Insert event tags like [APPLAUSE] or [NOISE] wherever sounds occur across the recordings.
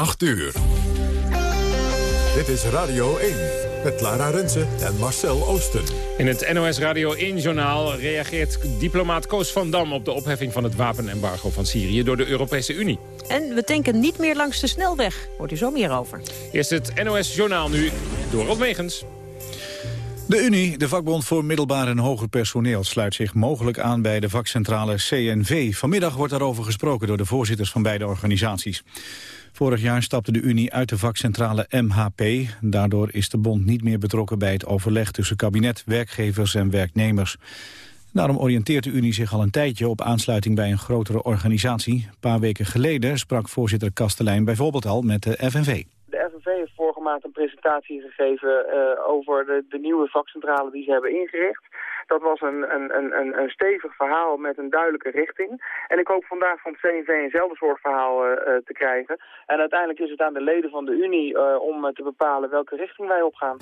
8 uur. Dit is Radio 1 met Lara Rensen en Marcel Oosten. In het NOS Radio 1-journaal reageert diplomaat Koos van Dam... op de opheffing van het wapenembargo van Syrië door de Europese Unie. En we tanken niet meer langs de snelweg. Hoort u zo meer over. Eerst het NOS-journaal nu, door Rob Megens. De Unie, de vakbond voor middelbaar en hoger personeel... sluit zich mogelijk aan bij de vakcentrale CNV. Vanmiddag wordt daarover gesproken door de voorzitters van beide organisaties. Vorig jaar stapte de Unie uit de vakcentrale MHP. Daardoor is de bond niet meer betrokken bij het overleg tussen kabinet, werkgevers en werknemers. Daarom oriënteert de Unie zich al een tijdje op aansluiting bij een grotere organisatie. Een paar weken geleden sprak voorzitter Kastelein bijvoorbeeld al met de FNV. De FNV heeft vorige maand een presentatie gegeven uh, over de, de nieuwe vakcentrale die ze hebben ingericht. Dat was een, een, een, een stevig verhaal met een duidelijke richting. En ik hoop vandaag van het CNV eenzelfde soort verhaal uh, te krijgen. En uiteindelijk is het aan de leden van de Unie uh, om te bepalen welke richting wij opgaan.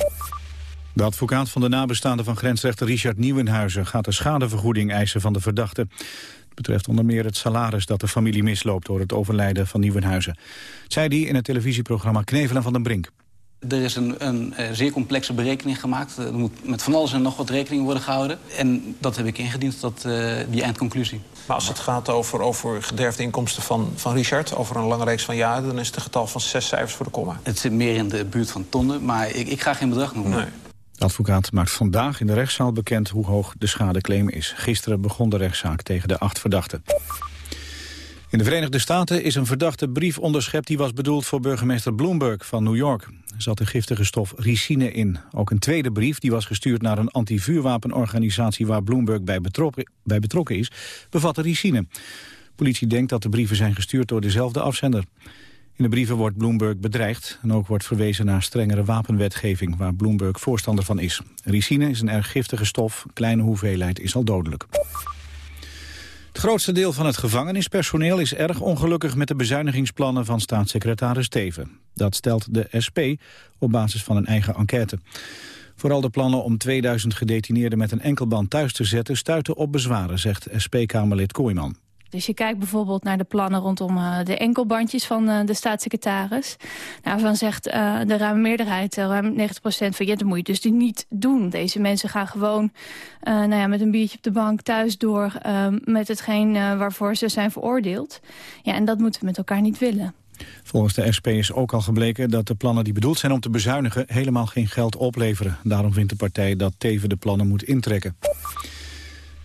De advocaat van de nabestaanden van grensrechter Richard Nieuwenhuizen... gaat de schadevergoeding eisen van de verdachte. Het betreft onder meer het salaris dat de familie misloopt... door het overlijden van Nieuwenhuizen. Zij die in het televisieprogramma Knevelen van den Brink. Er is een, een, eh, zeer complexe berekening gemaakt. Er moet met van alles en nog wat rekening worden gehouden. En dat heb ik ingediend, dat, uh, die eindconclusie. Maar als het gaat over, over gederfde inkomsten van, van Richard... over een lange reeks van jaren, dan is het een getal van zes cijfers voor de komma. Het zit meer in de buurt van tonnen, maar ik, ik ga geen bedrag noemen. Nee. De advocaat maakt vandaag in de rechtszaal bekend hoe hoog de schadeclaim is. Gisteren begon de rechtszaak tegen de acht verdachten. In de Verenigde Staten is een verdachte brief onderschept... die was bedoeld voor burgemeester Bloomberg van New York. Zat de giftige stof ricine in. Ook een tweede brief, die was gestuurd naar een anti-vuurwapenorganisatie... waar Bloomberg bij betrokken, bij betrokken is, bevatte ricine. Politie denkt dat de brieven zijn gestuurd door dezelfde afzender. In de brieven wordt Bloomberg bedreigd en ook wordt verwezen naar strengere wapenwetgeving waar Bloomberg voorstander van is. Ricine is een erg giftige stof, kleine hoeveelheid is al dodelijk. Het grootste deel van het gevangenispersoneel is erg ongelukkig met de bezuinigingsplannen van staatssecretaris Steven. Dat stelt de SP op basis van een eigen enquête. Vooral de plannen om 2000 gedetineerden met een enkelband thuis te zetten stuiten op bezwaren, zegt SP-Kamerlid Kooijman. Dus je kijkt bijvoorbeeld naar de plannen rondom uh, de enkelbandjes van uh, de staatssecretaris. Daarvan zegt uh, de ruime meerderheid, ruim 90 procent van... ja, dat moet je dus niet doen. Deze mensen gaan gewoon nou ja, met een biertje op de bank thuis door... met hetgeen waarvoor ze zijn veroordeeld. Ja, en dat moeten we met elkaar niet willen. Volgens de SP is ook al gebleken dat de plannen die bedoeld zijn om te bezuinigen... helemaal geen geld opleveren. Daarom vindt de partij dat Teven de plannen moet intrekken.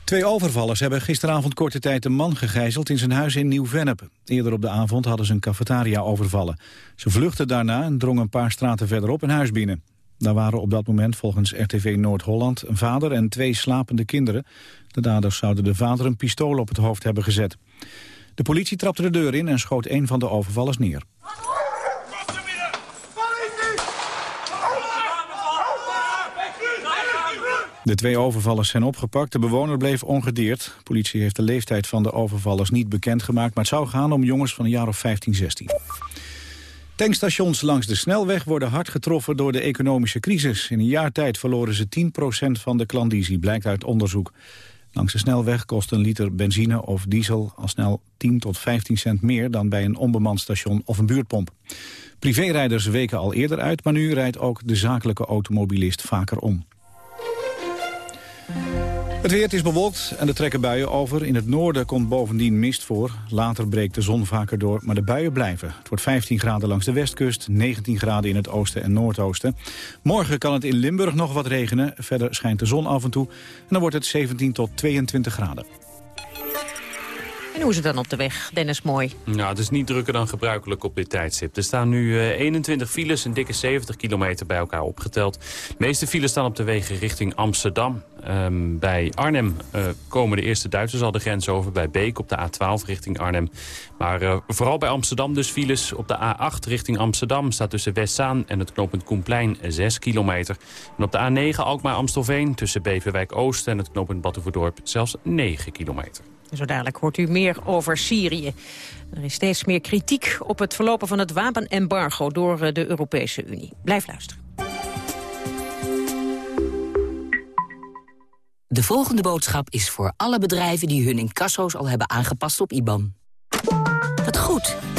Twee overvallers hebben gisteravond korte tijd een man gegijzeld in zijn huis in Nieuw-Vennep. Eerder op de avond hadden ze een cafetaria overvallen. Ze vluchtten daarna en drongen een paar straten verderop een huis binnen. Daar waren op dat moment volgens RTV Noord-Holland een vader en twee slapende kinderen. De daders zouden de vader een pistool op het hoofd hebben gezet. De politie trapte de deur in en schoot een van de overvallers neer. De twee overvallers zijn opgepakt. De bewoner bleef ongedeerd. politie heeft de leeftijd van de overvallers niet bekendgemaakt... maar het zou gaan om jongens van een jaar of 15, 16. Tankstations langs de snelweg worden hard getroffen door de economische crisis. In een jaar tijd verloren ze 10% van de klandizie, blijkt uit onderzoek. Langs de snelweg kost een liter benzine of diesel al snel 10 tot 15 cent meer... dan bij een onbemand station of een buurtpomp. Privérijders weken al eerder uit, maar nu rijdt ook de zakelijke automobilist vaker om. Het weer is bewolkt en er trekken buien over. In het noorden komt bovendien mist voor. Later breekt de zon vaker door, maar de buien blijven. Het wordt 15 graden langs de westkust, 19 graden in het oosten en noordoosten. Morgen kan het in Limburg nog wat regenen. Verder schijnt de zon af en toe. En dan wordt het 17 tot 22 graden. En hoe is het dan op de weg, Dennis Mooi? Nou, het is niet drukker dan gebruikelijk op dit tijdstip. Er staan nu 21 eh, files, een dikke 70 kilometer bij elkaar opgeteld. De meeste files staan op de wegen richting Amsterdam. Um, bij Arnhem uh, komen de eerste Duitsers al de grens over. Bij Beek op de A12 richting Arnhem. Maar uh, vooral bij Amsterdam dus files. Op de A8 richting Amsterdam staat tussen Westzaan en het knooppunt Koenplein 6 kilometer. En op de A9 Alkmaar-Amstelveen tussen Beverwijk Oost en het knooppunt Batuverdorp zelfs 9 kilometer. Zo dadelijk hoort u meer over Syrië. Er is steeds meer kritiek op het verlopen van het wapenembargo door eh, de Europese Unie. Blijf luisteren. De volgende boodschap is voor alle bedrijven die hun incasso's al hebben aangepast op IBAN. Wat goed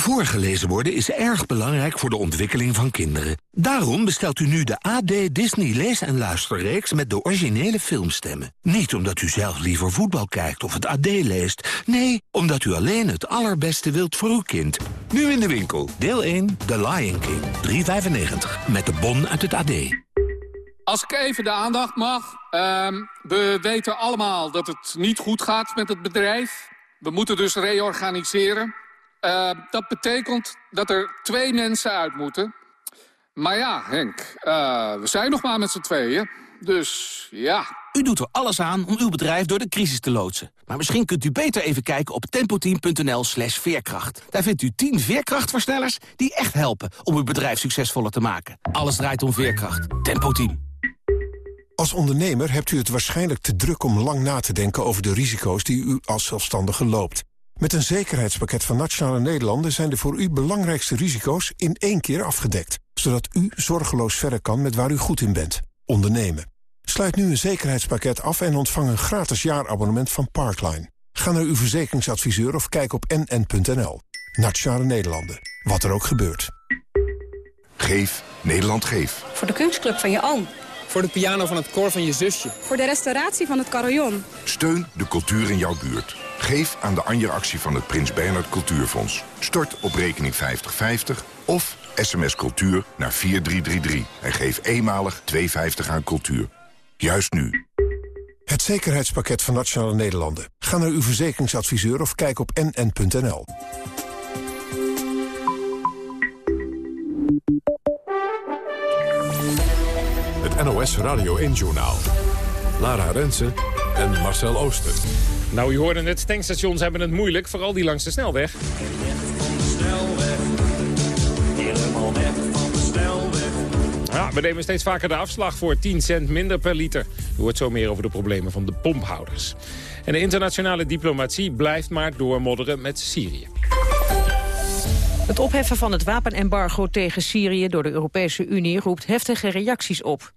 Voorgelezen worden is erg belangrijk voor de ontwikkeling van kinderen. Daarom bestelt u nu de AD Disney Lees- en Luisterreeks met de originele filmstemmen. Niet omdat u zelf liever voetbal kijkt of het AD leest. Nee, omdat u alleen het allerbeste wilt voor uw kind. Nu in de winkel. Deel 1, The Lion King. 3,95. Met de bon uit het AD. Als ik even de aandacht mag. Ehm, we weten allemaal dat het niet goed gaat met het bedrijf. We moeten dus reorganiseren. Uh, dat betekent dat er twee mensen uit moeten. Maar ja, Henk, uh, we zijn nog maar met z'n tweeën. Dus ja. U doet er alles aan om uw bedrijf door de crisis te loodsen. Maar misschien kunt u beter even kijken op tempoteam.nl slash veerkracht. Daar vindt u 10 veerkrachtversnellers die echt helpen om uw bedrijf succesvoller te maken. Alles draait om veerkracht. Tempo Team. Als ondernemer hebt u het waarschijnlijk te druk om lang na te denken over de risico's die u als zelfstandige loopt. Met een zekerheidspakket van Nationale Nederlanden zijn de voor u belangrijkste risico's in één keer afgedekt. Zodat u zorgeloos verder kan met waar u goed in bent. Ondernemen. Sluit nu een zekerheidspakket af en ontvang een gratis jaarabonnement van Parkline. Ga naar uw verzekeringsadviseur of kijk op nn.nl. Nationale Nederlanden. Wat er ook gebeurt. Geef. Nederland geef. Voor de kunstclub van je oom. Voor de piano van het koor van je zusje. Voor de restauratie van het carillon. Steun de cultuur in jouw buurt. Geef aan de Anja-actie van het Prins Bernhard Cultuurfonds. Stort op rekening 5050 of sms cultuur naar 4333. En geef eenmalig 2,50 aan cultuur. Juist nu. Het zekerheidspakket van Nationale Nederlanden. Ga naar uw verzekeringsadviseur of kijk op nn.nl. Het NOS Radio 1-journaal. Lara Rensen en Marcel Ooster. Nou, u hoorde het, tankstations hebben het moeilijk, vooral die langs de snelweg. Ja, we nemen steeds vaker de afslag voor 10 cent minder per liter. U hoort zo meer over de problemen van de pomphouders. En de internationale diplomatie blijft maar doormodderen met Syrië. Het opheffen van het wapenembargo tegen Syrië door de Europese Unie roept heftige reacties op.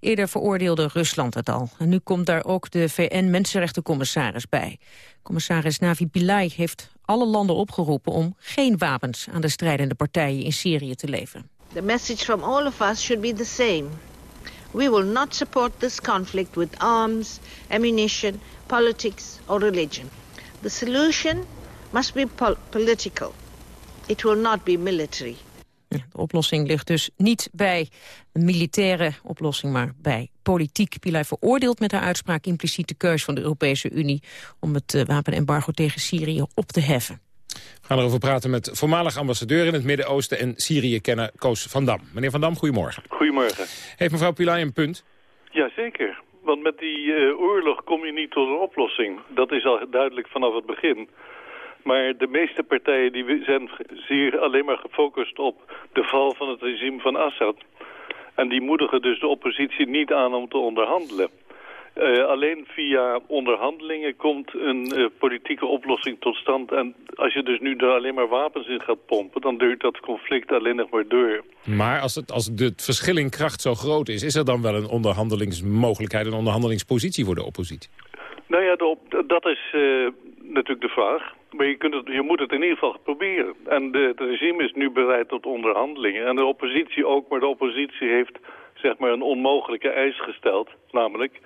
Eerder veroordeelde Rusland het al. En nu komt daar ook de VN-Mensenrechtencommissaris bij. Commissaris Navi Pillay heeft alle landen opgeroepen om geen wapens aan de strijdende partijen in Syrië te leveren. The message from all of us should be the same. We will not support this conflict with arms, ammunition, politics or religion. The solution must be pol political. It will not be military. De oplossing ligt dus niet bij een militaire oplossing, maar bij politiek. Pilay veroordeelt met haar uitspraak impliciet de keus van de Europese Unie... om het eh, wapenembargo tegen Syrië op te heffen. We gaan erover praten met voormalig ambassadeur in het Midden-Oosten... en Syrië-kenner Koos van Dam. Meneer van Dam, goedemorgen. Goedemorgen. Heeft mevrouw Pilay een punt? Jazeker. Want met die uh, oorlog kom je niet tot een oplossing. Dat is al duidelijk vanaf het begin. Maar de meeste partijen die zijn zeer alleen maar gefocust op de val van het regime van Assad. En die moedigen dus de oppositie niet aan om te onderhandelen. Uh, alleen via onderhandelingen komt een uh, politieke oplossing tot stand. En als je dus nu er alleen maar wapens in gaat pompen... dan duurt dat conflict alleen nog maar door. Maar als het, als het verschil in kracht zo groot is... is er dan wel een onderhandelingsmogelijkheid, een onderhandelingspositie voor de oppositie? Nou ja, de, dat is uh, natuurlijk de vraag. Maar je, kunt het, je moet het in ieder geval proberen. En de, het regime is nu bereid tot onderhandelingen. En de oppositie ook, maar de oppositie heeft zeg maar een onmogelijke eis gesteld. Namelijk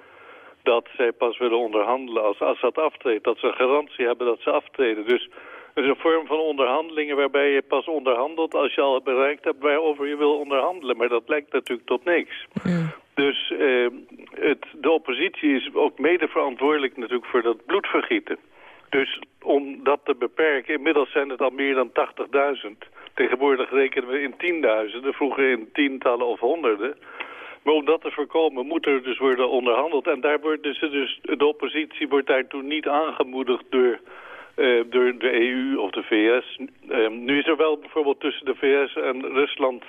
dat zij pas willen onderhandelen als Assad aftreedt. Dat ze een garantie hebben dat ze aftreden. Dus het is een vorm van onderhandelingen waarbij je pas onderhandelt als je al bereikt hebt waarover je wil onderhandelen. Maar dat lijkt natuurlijk tot niks. Ja. Dus eh, het, de oppositie is ook mede verantwoordelijk natuurlijk voor dat bloedvergieten. Dus om dat te beperken, inmiddels zijn het al meer dan 80.000. Tegenwoordig rekenen we in tienduizenden, vroeger in tientallen of honderden. Maar om dat te voorkomen moet er dus worden onderhandeld. En daar wordt dus, dus de oppositie wordt daartoe niet aangemoedigd door, uh, door de EU of de VS. Uh, nu is er wel bijvoorbeeld tussen de VS en Rusland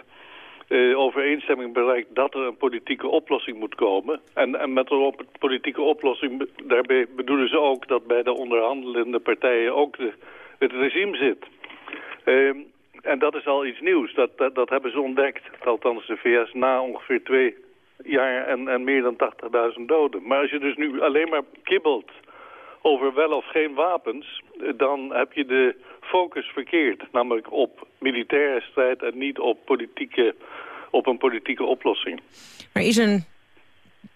uh, overeenstemming bereikt dat er een politieke oplossing moet komen. En, en met een politieke oplossing, daarbij bedoelen ze ook dat bij de onderhandelende partijen ook de, het regime zit. Uh, en dat is al iets nieuws. Dat, dat, dat, hebben ze ontdekt, althans de VS, na ongeveer twee jaar en, en meer dan 80.000 doden. Maar als je dus nu alleen maar kibbelt over wel of geen wapens... dan heb je de focus verkeerd. Namelijk op militaire strijd en niet op, politieke, op een politieke oplossing. Er is een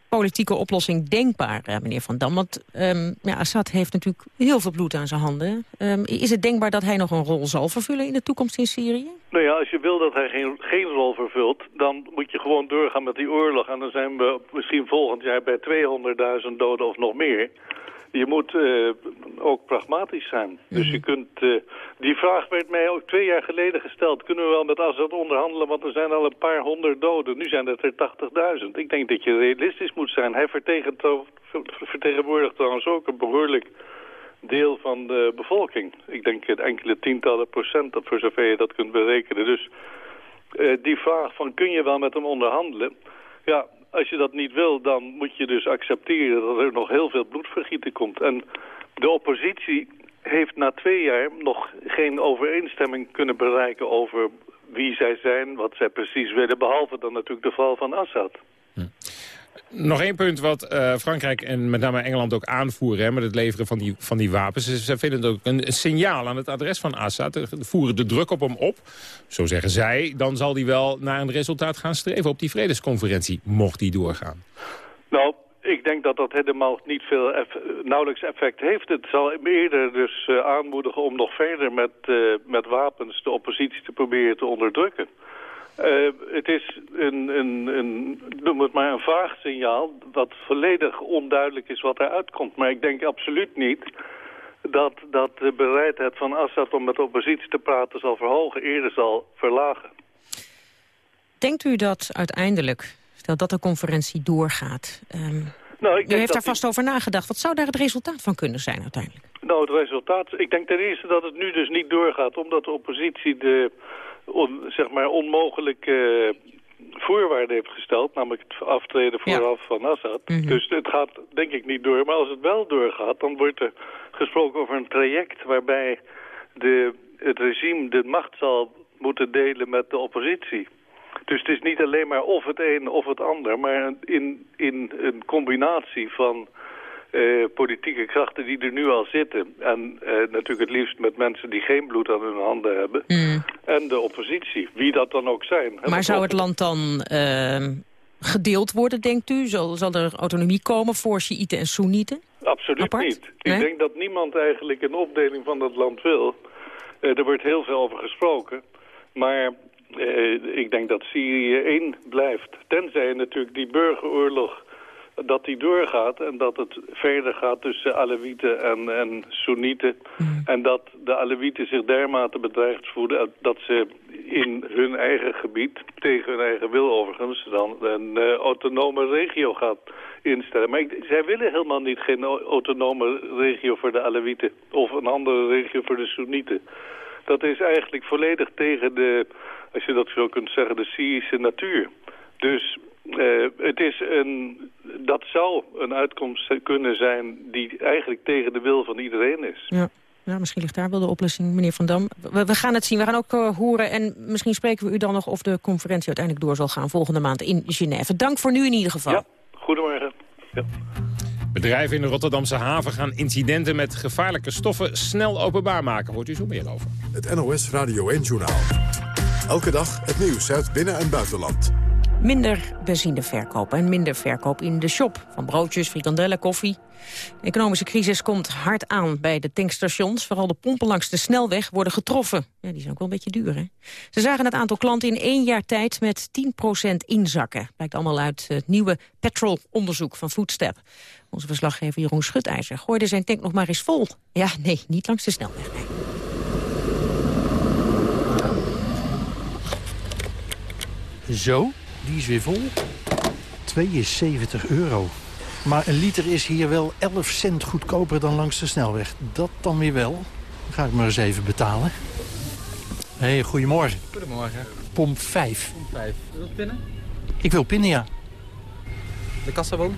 politieke oplossing denkbaar, eh, meneer Van Dam? Want um, ja, Assad heeft natuurlijk heel veel bloed aan zijn handen. Um, is het denkbaar dat hij nog een rol zal vervullen in de toekomst in Syrië? Nou ja, als je wil dat hij geen, geen rol vervult... dan moet je gewoon doorgaan met die oorlog. En dan zijn we misschien volgend jaar bij 200.000 doden of nog meer je moet uh, ook pragmatisch zijn. Dus mhm. je kunt... Uh, die vraag werd mij ook twee jaar geleden gesteld. Kunnen we wel met Assad onderhandelen, want er zijn al een paar honderd doden. Nu zijn het er 80.000. Ik denk dat je realistisch moet zijn. Hij vertegenwoordigt trouwens ook een behoorlijk deel van de bevolking. Ik denk enkele tientallen procent, dat voor zover je dat kunt berekenen. Dus uh, die vraag van kun je wel met hem onderhandelen... Ja, als je dat niet wil, dan moet je dus accepteren dat er nog heel veel bloedvergieten komt. En de oppositie heeft na twee jaar nog geen overeenstemming kunnen bereiken over wie zij zijn, wat zij precies willen, behalve dan natuurlijk de val van Assad. Nog één punt wat uh, Frankrijk en met name Engeland ook aanvoeren... Hè, met het leveren van die, van die wapens. Ze, vinden het ook een, signaal aan het adres van Assad. Voeren de druk op hem op. Zo zeggen zij, dan zal hij wel naar een resultaat gaan streven... op die vredesconferentie, mocht die doorgaan. Nou, ik denk dat dat helemaal niet veel nauwelijks effect heeft. Het zal eerder dus uh, aanmoedigen om nog verder met, uh, met wapens de oppositie te proberen te onderdrukken. Uh, het is een, een, een, noem het maar een vaag signaal dat volledig onduidelijk is wat eruit komt. Maar ik denk absoluut niet dat, dat de bereidheid van Assad om met de oppositie te praten zal verhogen, eerder zal verlagen. Denkt u dat uiteindelijk, stel dat de conferentie doorgaat... Um, nou, ik u heeft daar vast over nagedacht. Wat zou daar het resultaat van kunnen zijn uiteindelijk? Nou, het resultaat... Ik denk ten eerste dat het nu dus niet doorgaat... omdat de oppositie de on, zeg maar onmogelijke voorwaarden heeft gesteld, namelijk het aftreden vooraf van Assad. Mhm. Dus het gaat denk ik niet door. Maar als het wel doorgaat, dan wordt er gesproken over een traject waarbij de, het regime de macht zal moeten delen met de oppositie. Dus het is niet alleen maar of het een of het ander, maar in, in een combinatie van uh, politieke krachten die er nu al zitten. En uh, natuurlijk het liefst met mensen die geen bloed aan hun handen hebben. Mm. En de oppositie, wie dat dan ook zijn. Maar zou het land dan uh, gedeeld worden, denkt u? Zal, zal er autonomie komen voor Shiiten en Soenieten? Absoluut Apart? niet. Ik denk dat niemand eigenlijk een opdeling van dat land wil. er wordt heel veel over gesproken. Maar ik denk dat Syrië één blijft. Tenzij natuurlijk die burgeroorlog dat die doorgaat en dat het verder gaat tussen Alewieten en, en Soenieten. Mm. En dat de Alewieten zich dermate bedreigd voelen dat ze in hun eigen gebied, tegen hun eigen wil overigens, dan een uh, autonome regio gaat instellen. Maar ik, zij willen helemaal niet geen autonome regio voor de Alewieten of een andere regio voor de Soenieten. Dat is eigenlijk volledig tegen de, als je dat zo kunt zeggen, de Syrische natuur. Dus uh, het is een, dat zou een uitkomst kunnen zijn die eigenlijk tegen de wil van iedereen is. Ja. Ja, misschien ligt daar wel de oplossing, meneer Van Dam. We, we gaan het zien, we gaan ook uh, horen en misschien spreken we u dan nog of de conferentie uiteindelijk door zal gaan volgende maand in Genève. Dank voor nu in ieder geval. Ja, goedemorgen. Ja. Bedrijven in de Rotterdamse haven gaan incidenten met gevaarlijke stoffen snel openbaar maken. Hoort u zo meer over. Het NOS Radio 1 Journaal. Elke dag het nieuws uit binnen- en buitenland. Minder benzine verkopen en minder verkoop in de shop. Van broodjes, frikandellen, koffie. De economische crisis komt hard aan bij de tankstations. Vooral de pompen langs de snelweg worden getroffen. Ja, die zijn ook wel een beetje duur, hè? Ze zagen het aantal klanten in één jaar tijd met 10% inzakken. Blijkt allemaal uit het nieuwe petrolonderzoek van Foodstep. Onze verslaggever Jeroen Schutijzer gooide zijn tank nog maar eens vol. Ja, nee, niet langs de snelweg. Zo, die is weer vol. 72 euro. Maar een liter is hier wel 11 cent goedkoper dan langs de snelweg. Dat dan weer wel. Dan ga ik maar eens even betalen. Hé, hey, goedemorgen. Goedemorgen. Pomp 5. Vijf. Wil je pinnen? Ik wil pinnen, ja. De kassabon?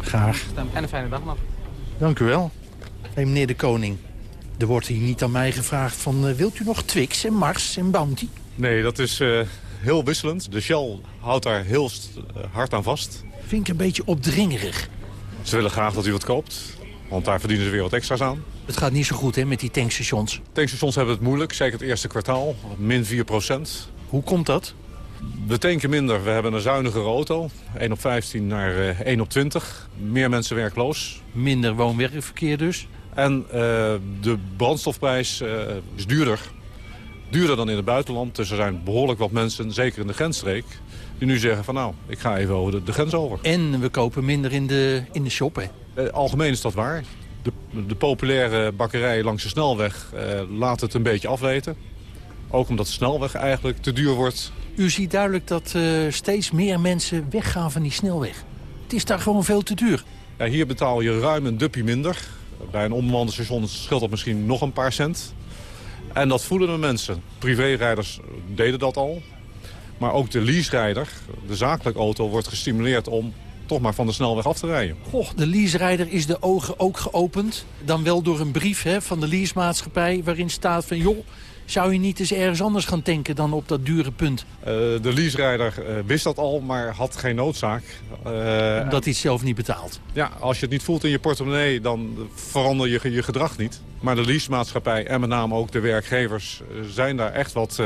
Graag. En een fijne dag nog. Dank u wel. Hey, meneer de Koning, er wordt hier niet aan mij gevraagd van... eh, wilt u nog Twix en Mars en Bounty? Nee, dat is eh, heel wisselend. De Shell houdt daar heel eh, hard aan vast. Vind ik een beetje opdringerig. Ze willen graag dat u wat koopt, want daar verdienen ze weer wat extra's aan. Het gaat niet zo goed hè, met die tankstations. Tankstations hebben het moeilijk, zeker het eerste kwartaal. Min 4 procent. Hoe komt dat? We tanken minder. We hebben een zuinigere auto. 1 op 15 naar eh, 1 op 20. Meer mensen werkloos. Minder woon-werkverkeer dus. En eh, de brandstofprijs eh, is duurder. Duurder dan in het buitenland. Dus er zijn behoorlijk wat mensen, zeker in de grensstreek... die nu zeggen van nou, ik ga even over de, de grens over. En we kopen minder in de, in de shop hè. Eh, algemeen is dat waar. De, de populaire bakkerij langs de snelweg eh, laat het een beetje afweten. Ook omdat de snelweg eigenlijk te duur wordt. U ziet duidelijk dat eh, steeds meer mensen weggaan van die snelweg. Het is daar gewoon veel te duur. Ja, hier betaal je ruim een duppie minder. Bij een onbemande station scheelt dat misschien nog een paar cent. En dat voelen de mensen. Privérijders deden dat al. Maar ook de leaserijder, de zakelijke auto, wordt gestimuleerd om toch maar van de snelweg af te rijden. Goh, de leaserijder is de ogen ook geopend. Dan wel door een brief hè, van de leasemaatschappij waarin staat van... joh, zou je niet eens ergens anders gaan tanken dan op dat dure punt? Eh, de leaserijder eh, wist dat al, maar had geen noodzaak. Eh, Omdat hij het zelf niet betaalt. Ja, als je het niet voelt in je portemonnee, dan verander je je gedrag niet. Maar de leasemaatschappij en met name ook de werkgevers zijn daar echt wat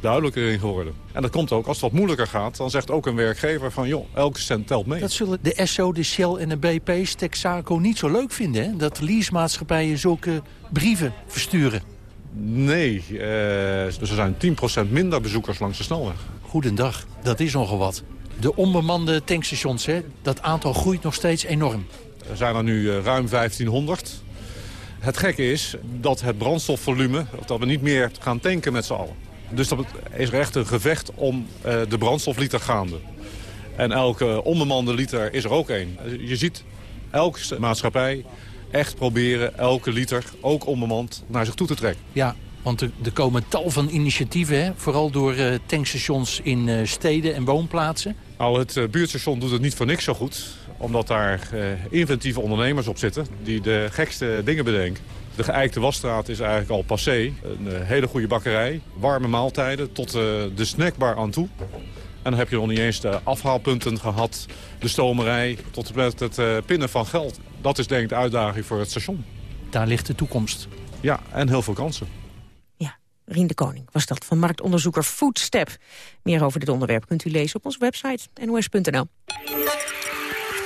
duidelijker in geworden. En dat komt ook, als het wat moeilijker gaat, dan zegt ook een werkgever van... joh, elke cent telt mee. Dat zullen de Esso, de Shell en de BP's, Texaco niet zo leuk vinden. Hè? Dat leasemaatschappijen zulke brieven versturen. Nee, eh, dus er zijn 10% minder bezoekers langs de snelweg. Goedendag, dat is nogal wat. De onbemande tankstations, hè, dat aantal groeit nog steeds enorm. Er zijn er nu eh, ruim 1500. Het gekke is dat het brandstofvolume, of dat we niet meer gaan tanken met z'n allen. Dus dat is er echt een gevecht om eh, de brandstofliter gaande. En elke onbemande liter is er ook één. Je ziet elke maatschappij echt proberen elke liter, ook onbemand, naar zich toe te trekken. Ja, want er, komen tal van initiatieven, hè, vooral door eh, tankstations in eh, steden en woonplaatsen. Nou, het eh, buurtstation doet het niet voor niks zo goed. Omdat daar inventieve ondernemers op zitten die de gekste dingen bedenken. De geëikte wasstraat is eigenlijk al passé. Een hele goede bakkerij, warme maaltijden tot de snackbar aan toe. En dan heb je nog niet eens de afhaalpunten gehad, de stomerij... tot met het pinnen van geld. Dat is denk ik de uitdaging voor het station. Daar ligt de toekomst. Ja, en heel veel kansen. Rien de Koning was dat van marktonderzoeker Foodstep. Meer over dit onderwerp kunt u lezen op onze website nos.nl.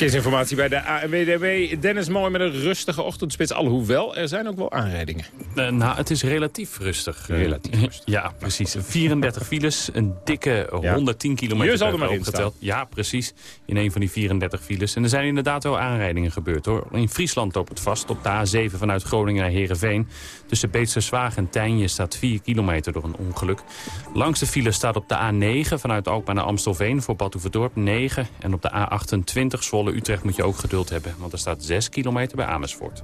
Verkeersinformatie bij de ANWDB. Dennis Mooi met een rustige ochtendspits. Alhoewel, er zijn ook wel aanrijdingen. Eh, nou, het is relatief rustig. Eh, Relatief [LAUGHS] rustig. Ja, precies. 34 files, een dikke 110 kilometer Je zal er maar opgeteld. Ja, precies. In een van die 34 files. En er zijn inderdaad wel aanrijdingen gebeurd. hoor. In Friesland loopt het vast op de A7 vanuit Groningen naar Heerenveen. Tussen Beetsterswaag en Tijnje staat 4 kilometer door een ongeluk. Langs de file staat op de A9 vanuit Alkmaar naar Amstelveen voor Badhoevedorp 9. En op de A28 Zwolle-Utrecht moet je ook geduld hebben. Want er staat 6 kilometer bij Amersfoort.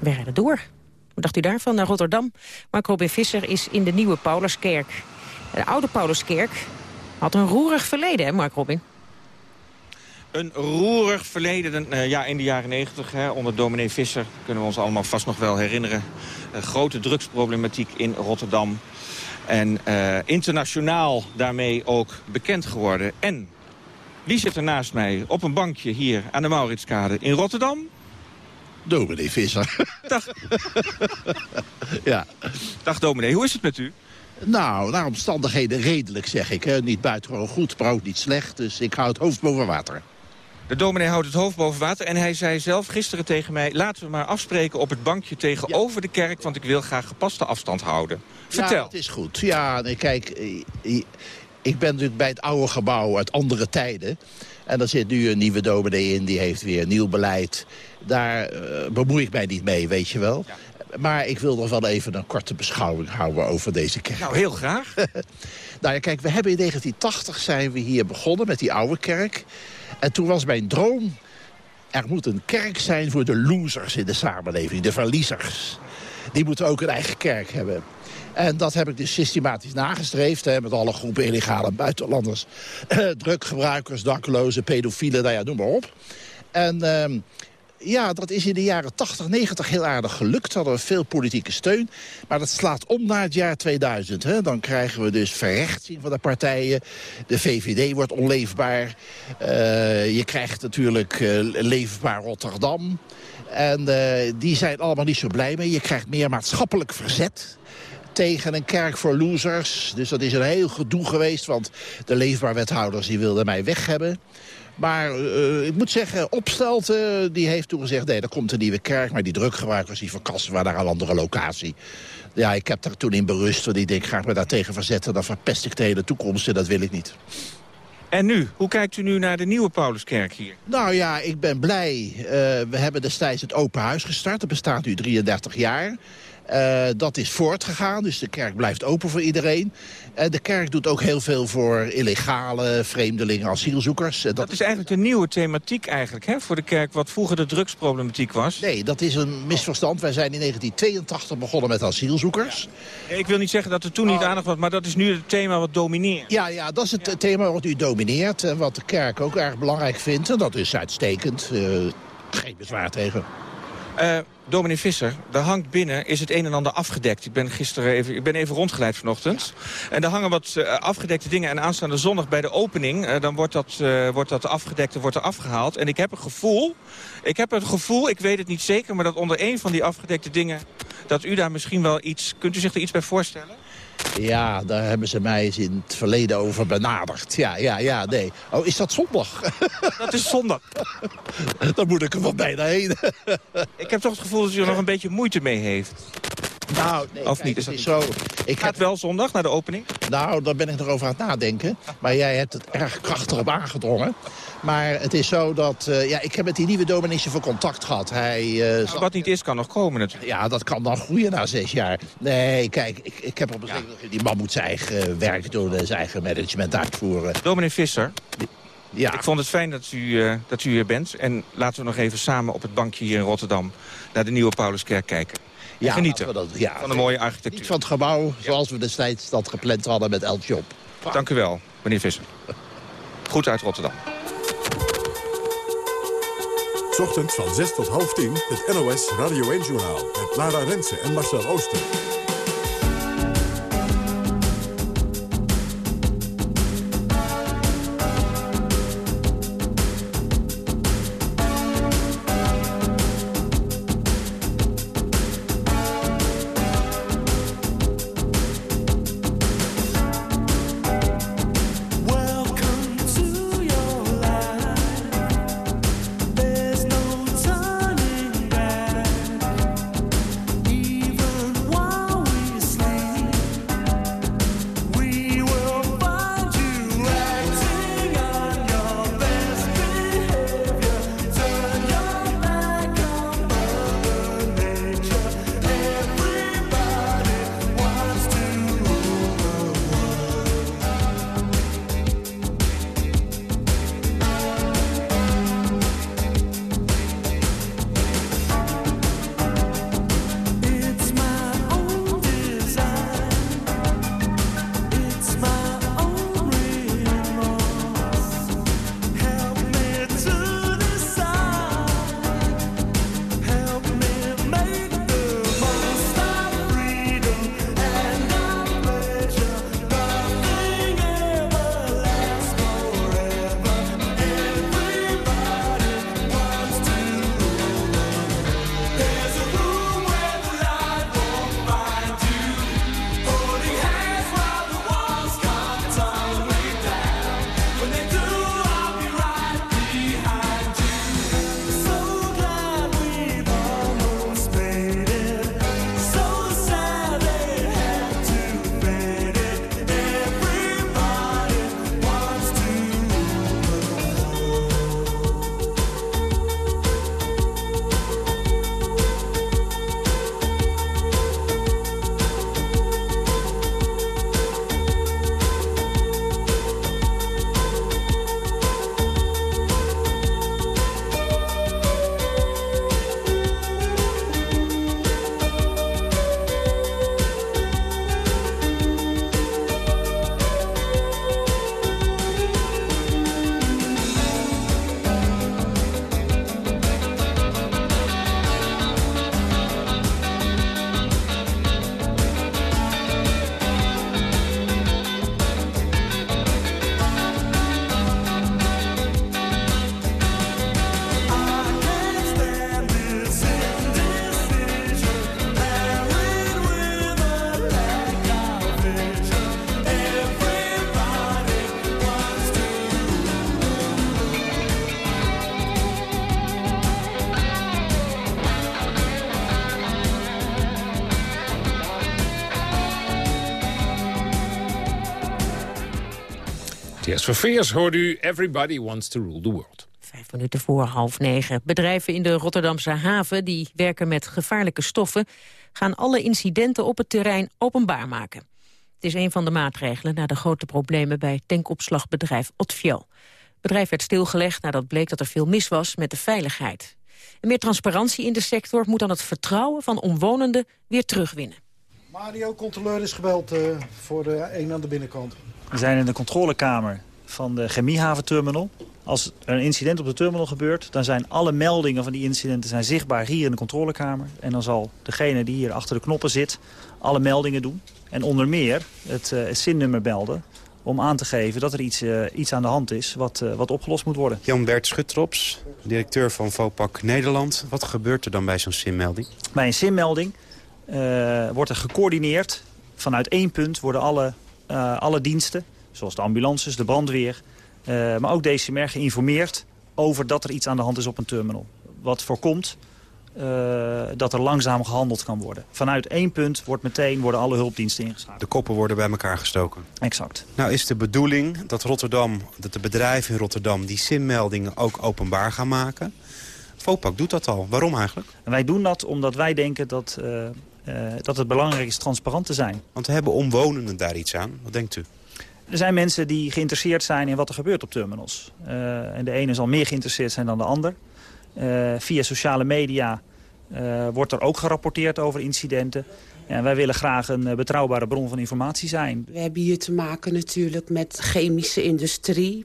We rijden door. Hoe dacht u daarvan? Naar Rotterdam. Mark Robin Visser is in de nieuwe Pauluskerk. De oude Pauluskerk had een roerig verleden, hè Mark Robin? Een roerig verleden eh, ja, in de jaren 90 hè, onder dominee Visser. Kunnen we ons allemaal vast nog wel herinneren. Grote drugsproblematiek in Rotterdam. En eh, internationaal daarmee ook bekend geworden. En wie zit er naast mij op een bankje hier aan de Mauritskade in Rotterdam? Dominee Visser. Dag. [LAUGHS] ja. Dag dominee, hoe is het met u? Nou, naar omstandigheden redelijk, zeg ik. Hè. Niet buitengewoon goed, maar ook niet slecht. Dus ik hou het hoofd boven water. De dominee houdt het hoofd boven water en hij zei zelf gisteren tegen mij... laten we maar afspreken op het bankje tegenover de kerk... want ik wil graag gepaste afstand houden. Vertel. Ja, het is goed. Ja, nee, kijk, eh, ik ben natuurlijk bij het oude gebouw uit andere tijden. En er zit nu een nieuwe dominee in, die heeft weer nieuw beleid. Daar uh, bemoei ik mij niet mee, weet je wel. Maar ik wil nog wel even een korte beschouwing houden over deze kerk. Nou, heel graag. [LAUGHS] nou ja, kijk, we hebben in 1980 zijn we hier begonnen met die oude kerk. En toen was mijn droom... er moet een kerk zijn voor de losers in de samenleving, de verliezers. die moeten ook een eigen kerk hebben. En dat heb ik dus systematisch nagestreefd. Hè, met alle groepen illegale buitenlanders. [CLEARS THROAT] druggebruikers, daklozen, pedofielen, nou ja, noem maar op. En ehm, ja, dat is in de jaren 80, 90 heel aardig gelukt. Hadden we veel politieke steun. Maar dat slaat om naar het jaar 2000. Hè. Dan krijgen we dus verrechtsing van de partijen. De VVD wordt onleefbaar. Uh, je krijgt natuurlijk uh, leefbaar Rotterdam. En uh, die zijn allemaal niet zo blij mee. Je krijgt meer maatschappelijk verzet tegen een kerk voor losers. Dus dat is een heel gedoe geweest, want de leefbaar wethouders die wilden mij weg hebben. Maar uh, ik moet zeggen, Opstelten die heeft toen gezegd... nee, er komt een nieuwe kerk, maar die drukgebruikers die verkassen we naar een andere locatie. Ja, ik heb daar toen in berust, want ik denk, ga ik me daar tegen verzetten... dan verpest ik de hele toekomst en dat wil ik niet. En nu? Hoe kijkt u nu naar de nieuwe Pauluskerk hier? Nou ja, ik ben blij. Uh, we hebben destijds het open huis gestart. Dat bestaat nu 33 jaar. Uh, dat is voortgegaan, dus de kerk blijft open voor iedereen. En de kerk doet ook heel veel voor illegale vreemdelingen, asielzoekers. Dat, dat is eigenlijk de nieuwe thematiek eigenlijk, hè, voor de kerk... wat vroeger de drugsproblematiek was. Nee, dat is een misverstand. Wij zijn in 1982 begonnen met asielzoekers. Ja. Ik wil niet zeggen dat er toen niet Oh. aandacht was... maar dat is nu het thema wat domineert. Ja, ja dat is het ja. thema wat u domineert. En wat de kerk ook erg belangrijk vindt. En dat is uitstekend. Uh, geen bezwaar tegen. Uh, Dominee Visser, er hangt binnen, is het een en ander afgedekt. Ik ben gisteren even, ik ben even rondgeleid vanochtend. En er hangen wat uh, afgedekte dingen. En aanstaande zondag bij de opening, uh, dan wordt dat, uh, wordt dat afgedekte wordt er afgehaald. En ik heb een gevoel, ik heb het gevoel, ik weet het niet zeker... maar dat onder een van die afgedekte dingen, dat u daar misschien wel iets... Kunt u zich er iets bij voorstellen? Ja, daar hebben ze mij eens in het verleden over benaderd. Ja, ja, ja, nee. Oh, is dat zondag? [LAUGHS] Dat is zondag. Dan moet ik er wel bijna heen. Ik heb toch het gevoel dat u er nog een beetje moeite mee heeft. Nou, nee, of niet? Is het is zo. Ik Gaat heb... wel zondag naar de opening? Nou, daar ben ik nog over aan het nadenken. Maar jij hebt het erg krachtig op aangedrongen. Maar het is zo dat... Uh, ja, ik heb met die nieuwe dominee voor contact gehad. Hij, uh, nou, zat... Wat niet is, kan nog komen natuurlijk. Ja, dat kan dan groeien na zes jaar. Nee, kijk, ik, ik heb op een gegeven moment... Die man moet zijn eigen werk doen en zijn eigen management uitvoeren. Dominee Visser, ja. ik vond het fijn dat u, uh, dat u hier bent. En laten we nog even samen op het bankje hier in Rotterdam... naar de nieuwe Pauluskerk kijken. Ja, genieten dat, ja, van de mooie architectuur. Niet van het gebouw zoals we destijds dat gepland hadden met El Job. Dank u wel, meneer Visser. Goed uit Rotterdam. Ochtends van 6 tot half 10 het NOS Radio 1-journaal met Lara Rensen en Marcel Ooster. For Fears hoort u Everybody Wants to Rule the World. Vijf minuten voor half negen. Bedrijven in de Rotterdamse haven die werken met gevaarlijke stoffen... gaan alle incidenten op het terrein openbaar maken. Het is een van de maatregelen na de grote problemen bij tankopslagbedrijf Otfiel. Het bedrijf werd stilgelegd nadat bleek dat er veel mis was met de veiligheid. En meer transparantie in de sector moet dan het vertrouwen van omwonenden weer terugwinnen. Mario, controleur is gebeld uh, voor de een aan de binnenkant. We zijn in de controlekamer van de chemiehaventerminal. Als er een incident op de terminal gebeurt... dan zijn alle meldingen van die incidenten zijn zichtbaar hier in de controlekamer. En dan zal degene die hier achter de knoppen zit alle meldingen doen. En onder meer het, uh, het SIN-nummer belden om aan te geven dat er iets, uh, iets aan de hand is wat, uh, wat opgelost moet worden. Jan-Bert Schuttrops, directeur van Vopak Nederland. Wat gebeurt er dan bij zo'n SIM-melding? Bij een SIM-melding wordt er gecoördineerd. Vanuit één punt worden alle, alle diensten, zoals de ambulances, de brandweer... maar ook DCMR geïnformeerd over dat er iets aan de hand is op een terminal. Wat voorkomt uh, dat er langzaam gehandeld kan worden. Vanuit één punt wordt meteen worden alle hulpdiensten ingeschakeld. De koppen worden bij elkaar gestoken. Exact. Nou is de bedoeling dat Rotterdam, dat de bedrijven in Rotterdam die SIM-meldingen ook openbaar gaan maken. Vopak doet dat al. Waarom eigenlijk? En wij doen dat omdat wij denken dat, uh, dat het belangrijk is transparant te zijn. Want hebben omwonenden daar iets aan? Wat denkt u? Er zijn mensen die geïnteresseerd zijn in wat er gebeurt op terminals. en de ene zal meer geïnteresseerd zijn dan de ander. Uh, via sociale media uh, wordt er ook gerapporteerd over incidenten. En wij willen graag een uh, betrouwbare bron van informatie zijn. We hebben hier te maken natuurlijk met chemische industrie,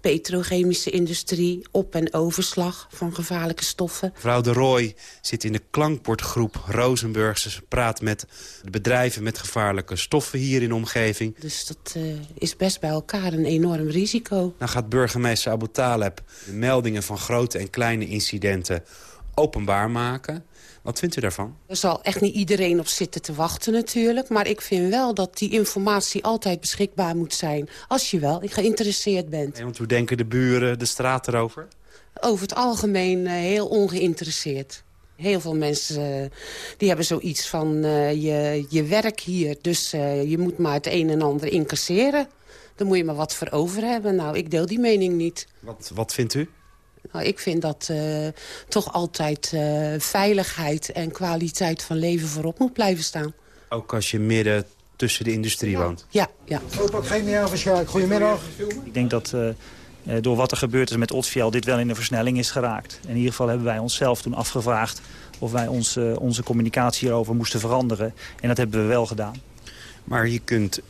petrochemische industrie, op- en overslag van gevaarlijke stoffen. Mevrouw de Rooij zit in de klankbordgroep Rozenburg. Ze praat met de bedrijven met gevaarlijke stoffen hier in de omgeving. Dus dat is best bij elkaar een enorm risico. Nou gaat burgemeester Abu Taleb de meldingen van grote en kleine incidenten openbaar maken. Wat vindt u daarvan? Er zal echt niet iedereen op zitten te wachten natuurlijk. Maar ik vind wel dat die informatie altijd beschikbaar moet zijn. Als je wel geïnteresseerd bent. Nee, want hoe denken de buren, de straat erover? Over het algemeen uh, heel ongeïnteresseerd. Heel veel mensen uh, die hebben zoiets van uh, je, je werk hier. Dus je moet maar het een en ander incasseren. Daar moet je maar wat voor over hebben. Nou, ik deel die mening niet. Wat, wat vindt u? Nou, ik vind dat uh, toch altijd uh, veiligheid en kwaliteit van leven voorop moet blijven staan. Ook als je midden tussen de industrie ja. woont? Ja, ja. Opak van goedemiddag. Ik denk dat uh, door wat er gebeurd is met Otfiel dit wel in de versnelling is geraakt. In ieder geval hebben wij onszelf toen afgevraagd of wij ons, onze communicatie hierover moesten veranderen. En dat hebben we wel gedaan. Maar je kunt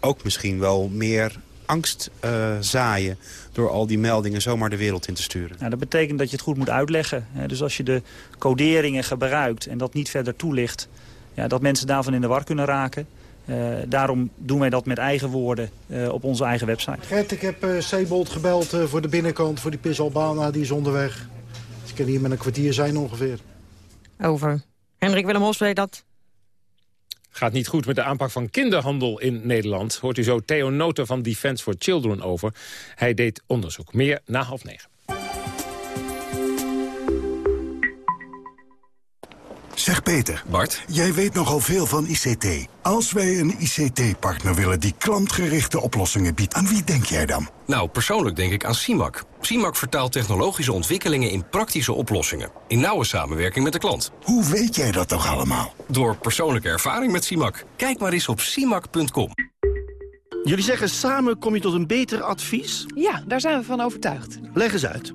ook misschien wel meer angst uh, zaaien door al die meldingen zomaar de wereld in te sturen. Nou, dat betekent dat je het goed moet uitleggen. Dus als je de coderingen gebruikt en dat niet verder toelicht... Ja, dat mensen daarvan in de war kunnen raken. Uh, daarom doen wij dat met eigen woorden uh, op onze eigen website. Gert, ik heb uh, Sebold gebeld voor de binnenkant, voor die Pis Albana, die is onderweg. Ze kunnen hier met een kwartier zijn ongeveer. Over. Hendrik Willem Hos weet dat. Gaat niet goed met de aanpak van kinderhandel in Nederland. Hoort u zo Theo Noten van Defence for Children over. Hij deed onderzoek. Meer na half negen. Zeg Peter. Bart. Jij weet nogal veel van ICT. Als wij een ICT-partner willen die klantgerichte oplossingen biedt... aan wie denk jij dan? Nou, persoonlijk denk ik aan CIMAC. CIMAC vertaalt technologische ontwikkelingen in praktische oplossingen. In nauwe samenwerking met de klant. Hoe weet jij dat toch allemaal? Door persoonlijke ervaring met CIMAC. Kijk maar eens op CIMAC.com. Jullie zeggen samen kom je tot een beter advies? Ja, daar zijn we van overtuigd. Leg eens uit.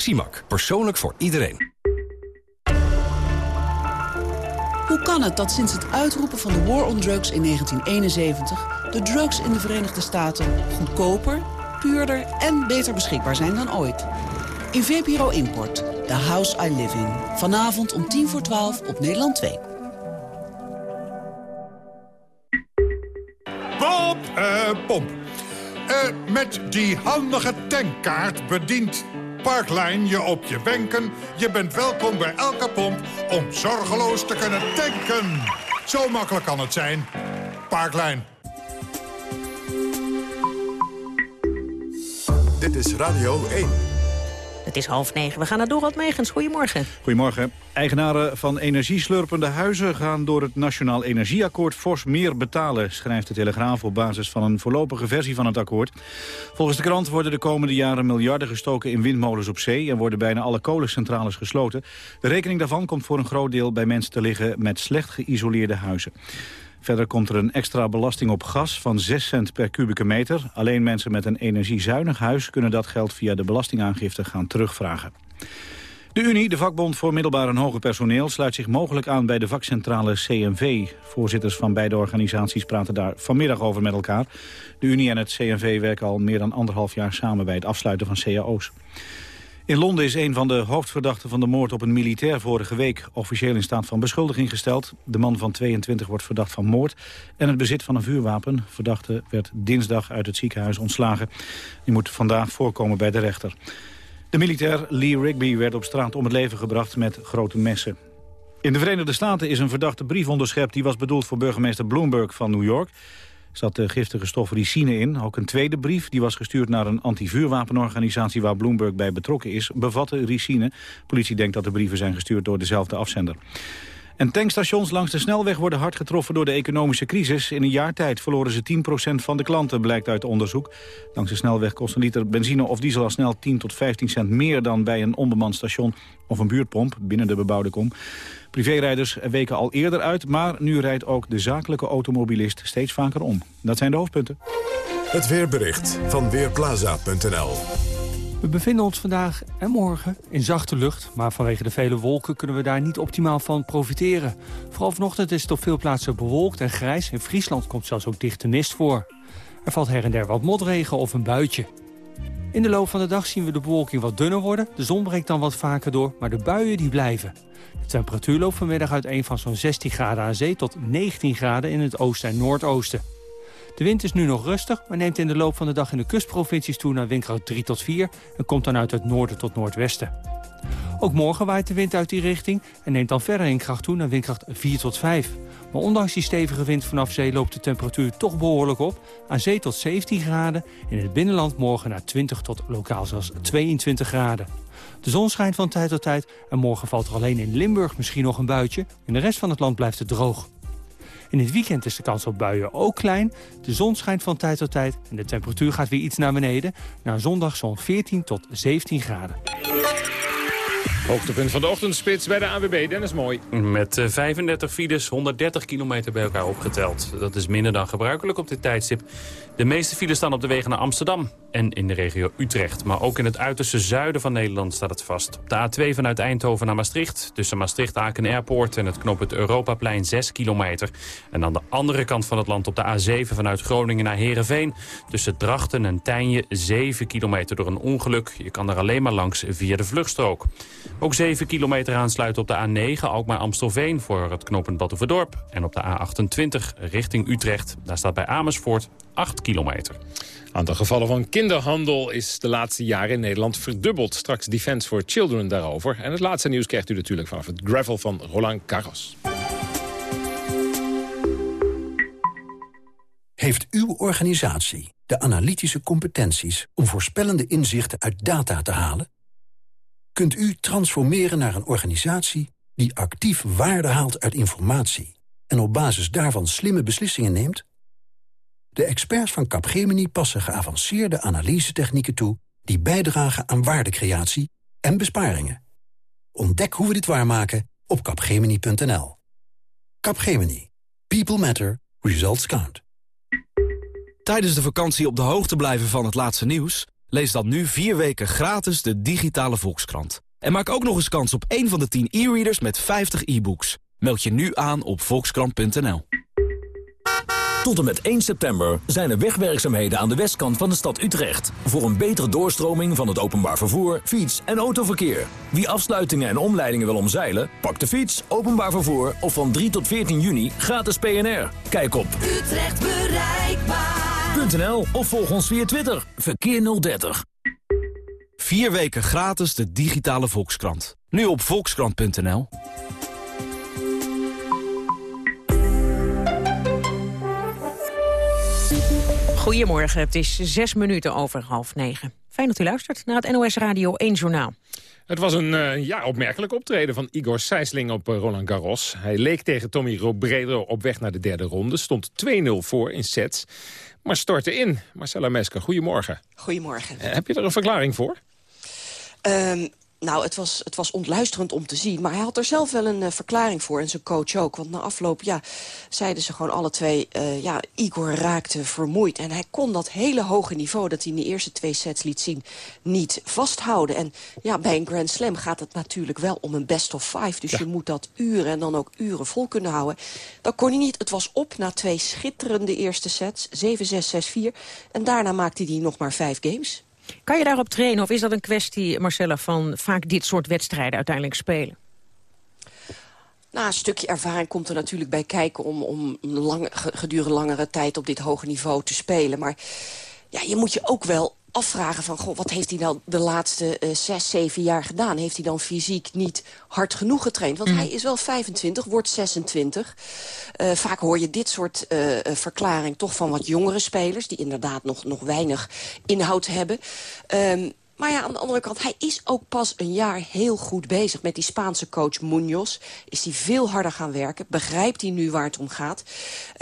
CIMAC. Persoonlijk voor iedereen. Hoe kan het dat sinds het uitroepen van de War on Drugs in 1971... de drugs in de Verenigde Staten goedkoper, puurder en beter beschikbaar zijn dan ooit? In VPRO Import, The House I Live In. Vanavond om tien voor twaalf op Nederland 2. Bob, uh, pomp. Eh, met die handige tankkaart bedient Parklijn je op je wenken. Je bent welkom bij elke pomp om zorgeloos te kunnen tanken. Zo makkelijk kan het zijn. Parklijn. Dit is Radio 1. Het is half negen. We gaan naar Dorot Megens. Goedemorgen. Goedemorgen. Eigenaren van energieslurpende huizen gaan door het Nationaal Energieakkoord fors meer betalen, schrijft de Telegraaf op basis van een voorlopige versie van het akkoord. Volgens de krant worden de komende jaren miljarden gestoken in windmolens op zee en worden bijna alle kolencentrales gesloten. De rekening daarvan komt voor een groot deel bij mensen te liggen met slecht geïsoleerde huizen. Verder komt er een extra belasting op gas van 6 cent per kubieke meter. Alleen mensen met een energiezuinig huis kunnen dat geld via de belastingaangifte gaan terugvragen. De Unie, de vakbond voor middelbaar en hoger personeel... sluit zich mogelijk aan bij de vakcentrale CNV. Voorzitters van beide organisaties praten daar vanmiddag over met elkaar. De Unie en het CNV werken al meer dan anderhalf jaar samen... bij het afsluiten van cao's. In Londen is een van de hoofdverdachten van de moord op een militair vorige week officieel in staat van beschuldiging gesteld. De man van 22 wordt verdacht van moord en het bezit van een vuurwapen. Verdachte werd dinsdag uit het ziekenhuis ontslagen. Die moet vandaag voorkomen bij de rechter. De militair Lee Rigby werd op straat om het leven gebracht met grote messen. In de Verenigde Staten is een verdachte brief onderschept... die was bedoeld voor burgemeester Bloomberg van New York zat de giftige stof ricine in. Ook een tweede brief, die was gestuurd naar een antivuurwapenorganisatie... waar Bloomberg bij betrokken is, bevatte ricine. Politie denkt dat de brieven zijn gestuurd door dezelfde afzender. En tankstations langs de snelweg worden hard getroffen door de economische crisis. In een jaar tijd verloren ze 10% van de klanten, blijkt uit onderzoek. Langs de snelweg kost een liter benzine of diesel al snel 10 tot 15 cent meer... dan bij een onbemand station of een buurtpomp binnen de bebouwde kom. Privérijders weken al eerder uit, maar nu rijdt ook de zakelijke automobilist steeds vaker om. Dat zijn de hoofdpunten. Het weerbericht van Weerplaza.nl we bevinden ons vandaag en morgen in zachte lucht... maar vanwege de vele wolken kunnen we daar niet optimaal van profiteren. Vooral vanochtend is het op veel plaatsen bewolkt en grijs. In Friesland komt zelfs ook dichte mist voor. Er valt her en der wat motregen of een buitje. In de loop van de dag zien we de bewolking wat dunner worden. De zon breekt dan wat vaker door, maar de buien die blijven. De temperatuur loopt vanmiddag uit een van zo'n 16 graden aan zee... tot 19 graden in het oosten en noordoosten. De wind is nu nog rustig, maar neemt in de loop van de dag in de kustprovincies toe naar windkracht 3 tot 4 en komt dan uit het noorden tot noordwesten. Ook morgen waait de wind uit die richting en neemt dan verder in kracht toe naar windkracht 4 tot 5. Maar ondanks die stevige wind vanaf zee loopt de temperatuur toch behoorlijk op. Aan zee tot 17 graden, in het binnenland morgen naar 20 tot lokaal zelfs 22 graden. De zon schijnt van tijd tot tijd en morgen valt er alleen in Limburg misschien nog een buitje. In de rest van het land blijft het droog. In het weekend is de kans op buien ook klein. De zon schijnt van tijd tot tijd en de temperatuur gaat weer iets naar beneden. Na zondag zo'n 14 tot 17 graden. Hoogtepunt van de ochtendspits bij de AWB, Dennis Mooi. Met 35 eh, files, 130 kilometer bij elkaar opgeteld. Dat is minder dan gebruikelijk op dit tijdstip. De meeste files staan op de wegen naar Amsterdam en in de regio Utrecht. Maar ook in het uiterste zuiden van Nederland staat het vast. Op de A2 vanuit Eindhoven naar Maastricht. Tussen Maastricht-Aken Airport en het knooppunt Europaplein 6 kilometer. En aan de andere kant van het land op de A7 vanuit Groningen naar Heerenveen. Tussen Drachten en Tijnje 7 kilometer door een ongeluk. Je kan er alleen maar langs via de vluchtstrook. Ook 7 kilometer aansluiten op de A9 Alkmaar-Amstelveen voor het knooppunt Batuverdorp. En op de A28 richting Utrecht. Daar staat bij Amersfoort 8 kilometer. Aantal gevallen van kinderhandel is de laatste jaren in Nederland verdubbeld. Straks Defense for Children daarover. En het laatste nieuws krijgt u natuurlijk vanaf het gravel van Roland Garros. Heeft uw organisatie de analytische competenties om voorspellende inzichten uit data te halen? Kunt u transformeren naar een organisatie die actief waarde haalt uit informatie en op basis daarvan slimme beslissingen neemt? De experts van Capgemini passen geavanceerde analysetechnieken toe... die bijdragen aan waardecreatie en besparingen. Ontdek hoe we dit waarmaken op capgemini.nl. Capgemini. People matter. Results count. Tijdens de vakantie op de hoogte blijven van het laatste nieuws? Lees dan nu vier weken gratis de digitale Volkskrant. En maak ook nog eens kans op één van de 10 e-readers met 50 e-books. Meld je nu aan op volkskrant.nl. Tot en met 1 september zijn er wegwerkzaamheden aan de westkant van de stad Utrecht. Voor een betere doorstroming van het openbaar vervoer, fiets- en autoverkeer. Wie afsluitingen en omleidingen wil omzeilen, pak de fiets, openbaar vervoer of van 3 tot 14 juni gratis PNR. Kijk op Utrecht bereikbaar. Volkskrant.nl of volg ons via Twitter. Verkeer 030. Vier weken gratis de digitale Volkskrant. Nu op Volkskrant.nl. Goedemorgen, het is zes minuten over half negen. Fijn dat u luistert naar het NOS Radio 1 Journaal. Het was een uh, ja, opmerkelijk optreden van Igor Sijsling op uh, Roland Garros. Hij leek tegen Tommy Robredo op weg naar de derde ronde. Stond 2-0 voor in sets, maar stortte in. Marcella Mesker, goedemorgen. Goedemorgen. Uh, heb je er een verklaring voor? Um, nou, het was, het was ontluisterend om te zien. Maar hij had er zelf wel een uh, verklaring voor. En zijn coach ook. Want na afloop ja, zeiden ze gewoon alle twee... Uh, ja, Igor raakte vermoeid. En hij kon dat hele hoge niveau dat hij in de eerste twee sets liet zien... niet vasthouden. En ja, bij een Grand Slam gaat het natuurlijk wel om een best of five. Dus ja. je moet dat uren en dan ook uren vol kunnen houden. Dat kon hij niet. Het was op na twee schitterende eerste sets. 7-6, 6-4. En daarna maakte hij nog maar vijf games. Kan je daarop trainen of is dat een kwestie, Marcella, van vaak dit soort wedstrijden uiteindelijk spelen? Nou, een stukje ervaring komt er natuurlijk bij kijken om, om lang, gedurende langere tijd op dit hoge niveau te spelen. Maar ja, je moet je ook wel afvragen van, goh, wat heeft hij nou de laatste uh, zes, zeven jaar gedaan? Heeft hij dan fysiek niet hard genoeg getraind? Want mm. hij is wel 25, wordt 26. Uh, vaak hoor je dit soort uh, verklaring toch van wat jongere spelers... die inderdaad nog, nog weinig inhoud hebben. Um, maar ja, aan de andere kant, hij is ook pas een jaar heel goed bezig. Met die Spaanse coach Munoz is hij veel harder gaan werken. Begrijpt hij nu waar het om gaat.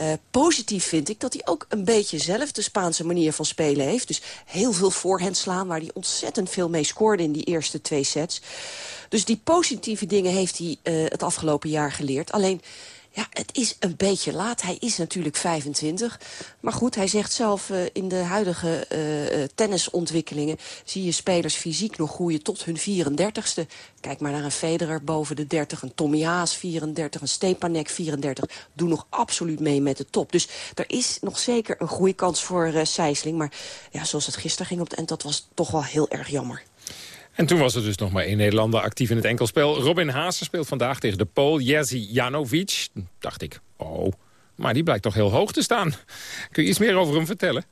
Uh, positief vind ik dat hij ook een beetje zelf de Spaanse manier van spelen heeft. Dus heel veel voorhand slaan, waar hij ontzettend veel mee scoorde in die eerste twee sets. Dus die positieve dingen heeft hij uh, het afgelopen jaar geleerd. Alleen... Ja, het is een beetje laat. Hij is natuurlijk 25. Maar goed, hij zegt zelf uh, in de huidige uh, tennisontwikkelingen... zie je spelers fysiek nog groeien tot hun 34ste. Kijk maar naar een Federer boven de 30, een Tommy Haas 34, een Stepanek 34. Doe nog absoluut mee met de top. Dus er is nog zeker een groeikans voor uh. Maar ja, zoals het gisteren ging op het eind, dat was toch wel heel erg jammer. En toen was er dus nog maar één Nederlander actief in het enkelspel. Robin Haase speelt vandaag tegen de Pool Jerzy Janovic. Dacht ik, oh, maar die blijkt toch heel hoog te staan. Kun je iets meer over hem vertellen?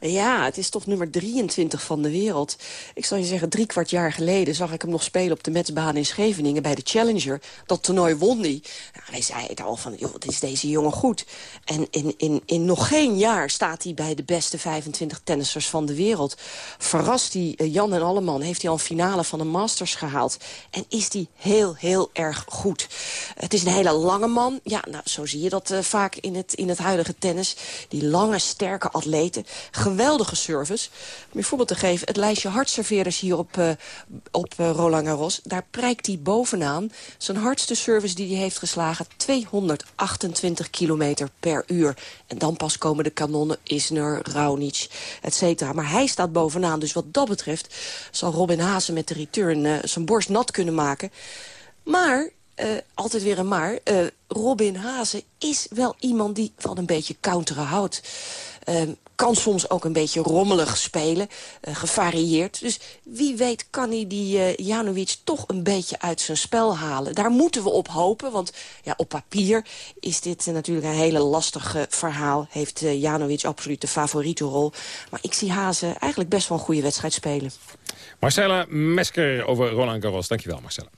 Ja, het is toch nummer 23 van de wereld. Ik zal je zeggen, drie kwart jaar geleden zag ik hem nog spelen op de metsbaan in Scheveningen bij de Challenger. Dat toernooi won hij. Nou, hij zei het al van, joh, wat is deze jongen goed. En in, in, in nog geen jaar staat hij bij de beste 25 tennissers van de wereld. Verrast hij uh, Jan en Alleman, heeft hij al een finale van de Masters gehaald. En is hij heel, heel erg goed. Het is een hele lange man. Ja, nou, zo zie je dat uh, vaak in het, in het huidige tennis. Die lange, sterke atleten geweldige service. Om je voorbeeld te geven, het lijstje hardserveerders hier op, uh, op uh, Roland Garros... daar prijkt hij bovenaan zijn hardste service die hij heeft geslagen... 228 kilometer per uur. En dan pas komen de kanonnen Isner, Raonic, et cetera. Maar hij staat bovenaan, dus wat dat betreft... zal Robin Hazen met de return uh, zijn borst nat kunnen maken... Maar altijd weer een maar. Robin Hazen is wel iemand die van een beetje counteren houdt. Uh, kan soms ook een beetje rommelig spelen, uh, gevarieerd. Dus wie weet kan hij die uh, toch een beetje uit zijn spel halen. Daar moeten we op hopen, want ja, op papier is dit natuurlijk een hele lastig verhaal. Heeft Janovic absoluut de favoriete rol. Maar ik zie Hazen eigenlijk best wel een goede wedstrijd spelen. Marcella Mesker over Roland Garros. Dankjewel Marcella.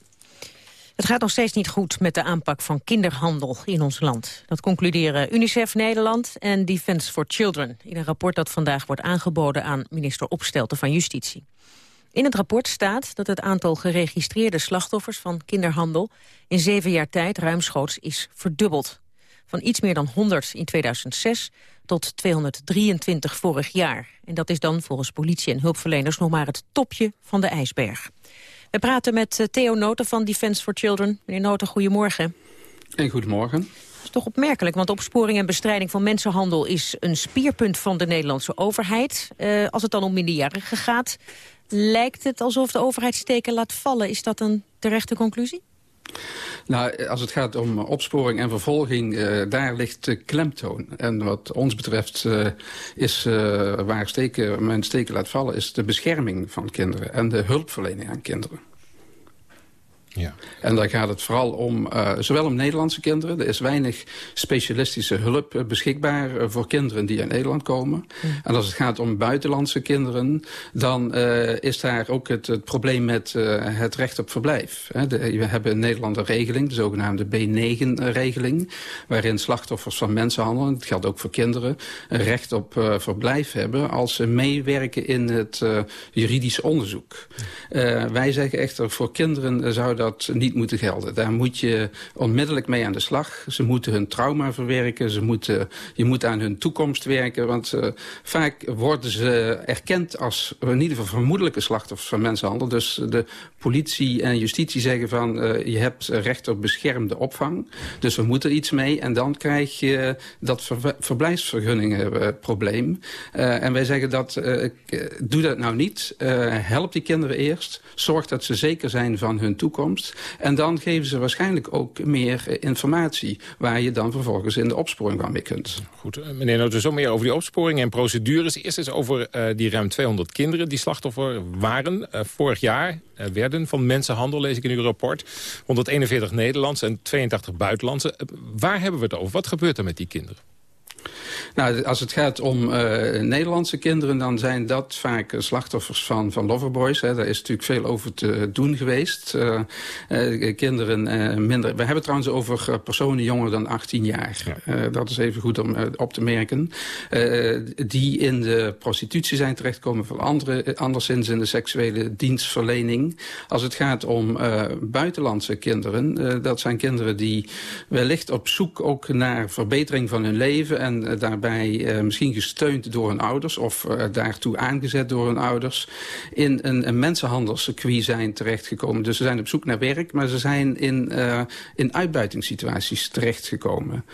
Het gaat nog steeds niet goed met de aanpak van kinderhandel in ons land. Dat concluderen UNICEF Nederland en Defence for Children... in een rapport dat vandaag wordt aangeboden aan minister Opstelten van Justitie. In het rapport staat dat het aantal geregistreerde slachtoffers van kinderhandel... in zeven jaar tijd ruimschoots is verdubbeld. Van iets meer dan 100 in 2006 tot 223 vorig jaar. En dat is dan volgens politie en hulpverleners nog maar het topje van de ijsberg. We praten met eh, Theo Noten van Defence for Children. Meneer Noten, goedemorgen. En goedemorgen. Dat is toch opmerkelijk, want opsporing en bestrijding van mensenhandel... is een spierpunt van de Nederlandse overheid. Uh, als het dan om minderjarigen gaat, lijkt het alsof de overheid steken laat vallen. Is dat een terechte conclusie? Nou, als het gaat om opsporing en vervolging, uh, daar ligt de klemtoon. En wat ons betreft uh, is uh, waar steken, men steken laat vallen... is de bescherming van kinderen en de hulpverlening aan kinderen. Ja. En dan gaat het vooral om, uh, zowel om Nederlandse kinderen. Er is weinig specialistische hulp uh, beschikbaar uh, voor kinderen die uit Nederland komen. Mm. En als het gaat om buitenlandse kinderen... dan is daar ook het, het probleem met het recht op verblijf. Hè. De, we hebben in Nederland een regeling, de zogenaamde B9-regeling... waarin slachtoffers van mensenhandel, dat geldt ook voor kinderen... een recht op verblijf hebben als ze meewerken in het juridisch onderzoek. wij zeggen echter, voor kinderen zou dat niet moeten gelden. Daar moet je onmiddellijk mee aan de slag. Ze moeten hun trauma verwerken. Ze moeten, je moet aan hun toekomst werken. Want uh, vaak worden ze erkend als in ieder geval vermoedelijke slachtoffers van mensenhandel. Dus de politie en justitie zeggen van uh, je hebt recht op beschermde opvang. Dus we moeten iets mee. En dan krijg je dat ver verblijfsvergunningenprobleem. Uh, en wij zeggen dat doe dat nou niet. help die kinderen eerst. Zorg dat ze zeker zijn van hun toekomst. En dan geven ze waarschijnlijk ook meer eh, informatie... waar je dan vervolgens in de opsporing van mee kunt. Goed, eh, meneer Noten, zo meer over die opsporing en procedures. Eerst eens over uh, die ruim 200 kinderen die slachtoffer waren. Vorig jaar werden van mensenhandel, lees ik in uw rapport. 141 Nederlandse en 82 buitenlandse. waar hebben we het over? Wat gebeurt er met die kinderen? Nou, als het gaat om uh, Nederlandse kinderen... dan zijn dat vaak slachtoffers van, van loverboys. Hè. Daar is natuurlijk veel over te doen geweest. Uh, uh, kinderen minder... We hebben trouwens over personen jonger dan 18 jaar. Ja. dat is even goed om op te merken. die in de prostitutie zijn terechtgekomen... van andere, anderszins in de seksuele dienstverlening. Als het gaat om buitenlandse kinderen... dat zijn kinderen die wellicht op zoek ook naar verbetering van hun leven... en daarbij daarbij uh, misschien gesteund door hun ouders... of uh, daartoe aangezet door hun ouders... in een, een mensenhandelscircuit zijn terechtgekomen. Dus ze zijn op zoek naar werk, maar ze zijn in, uh, in uitbuitingssituaties terechtgekomen.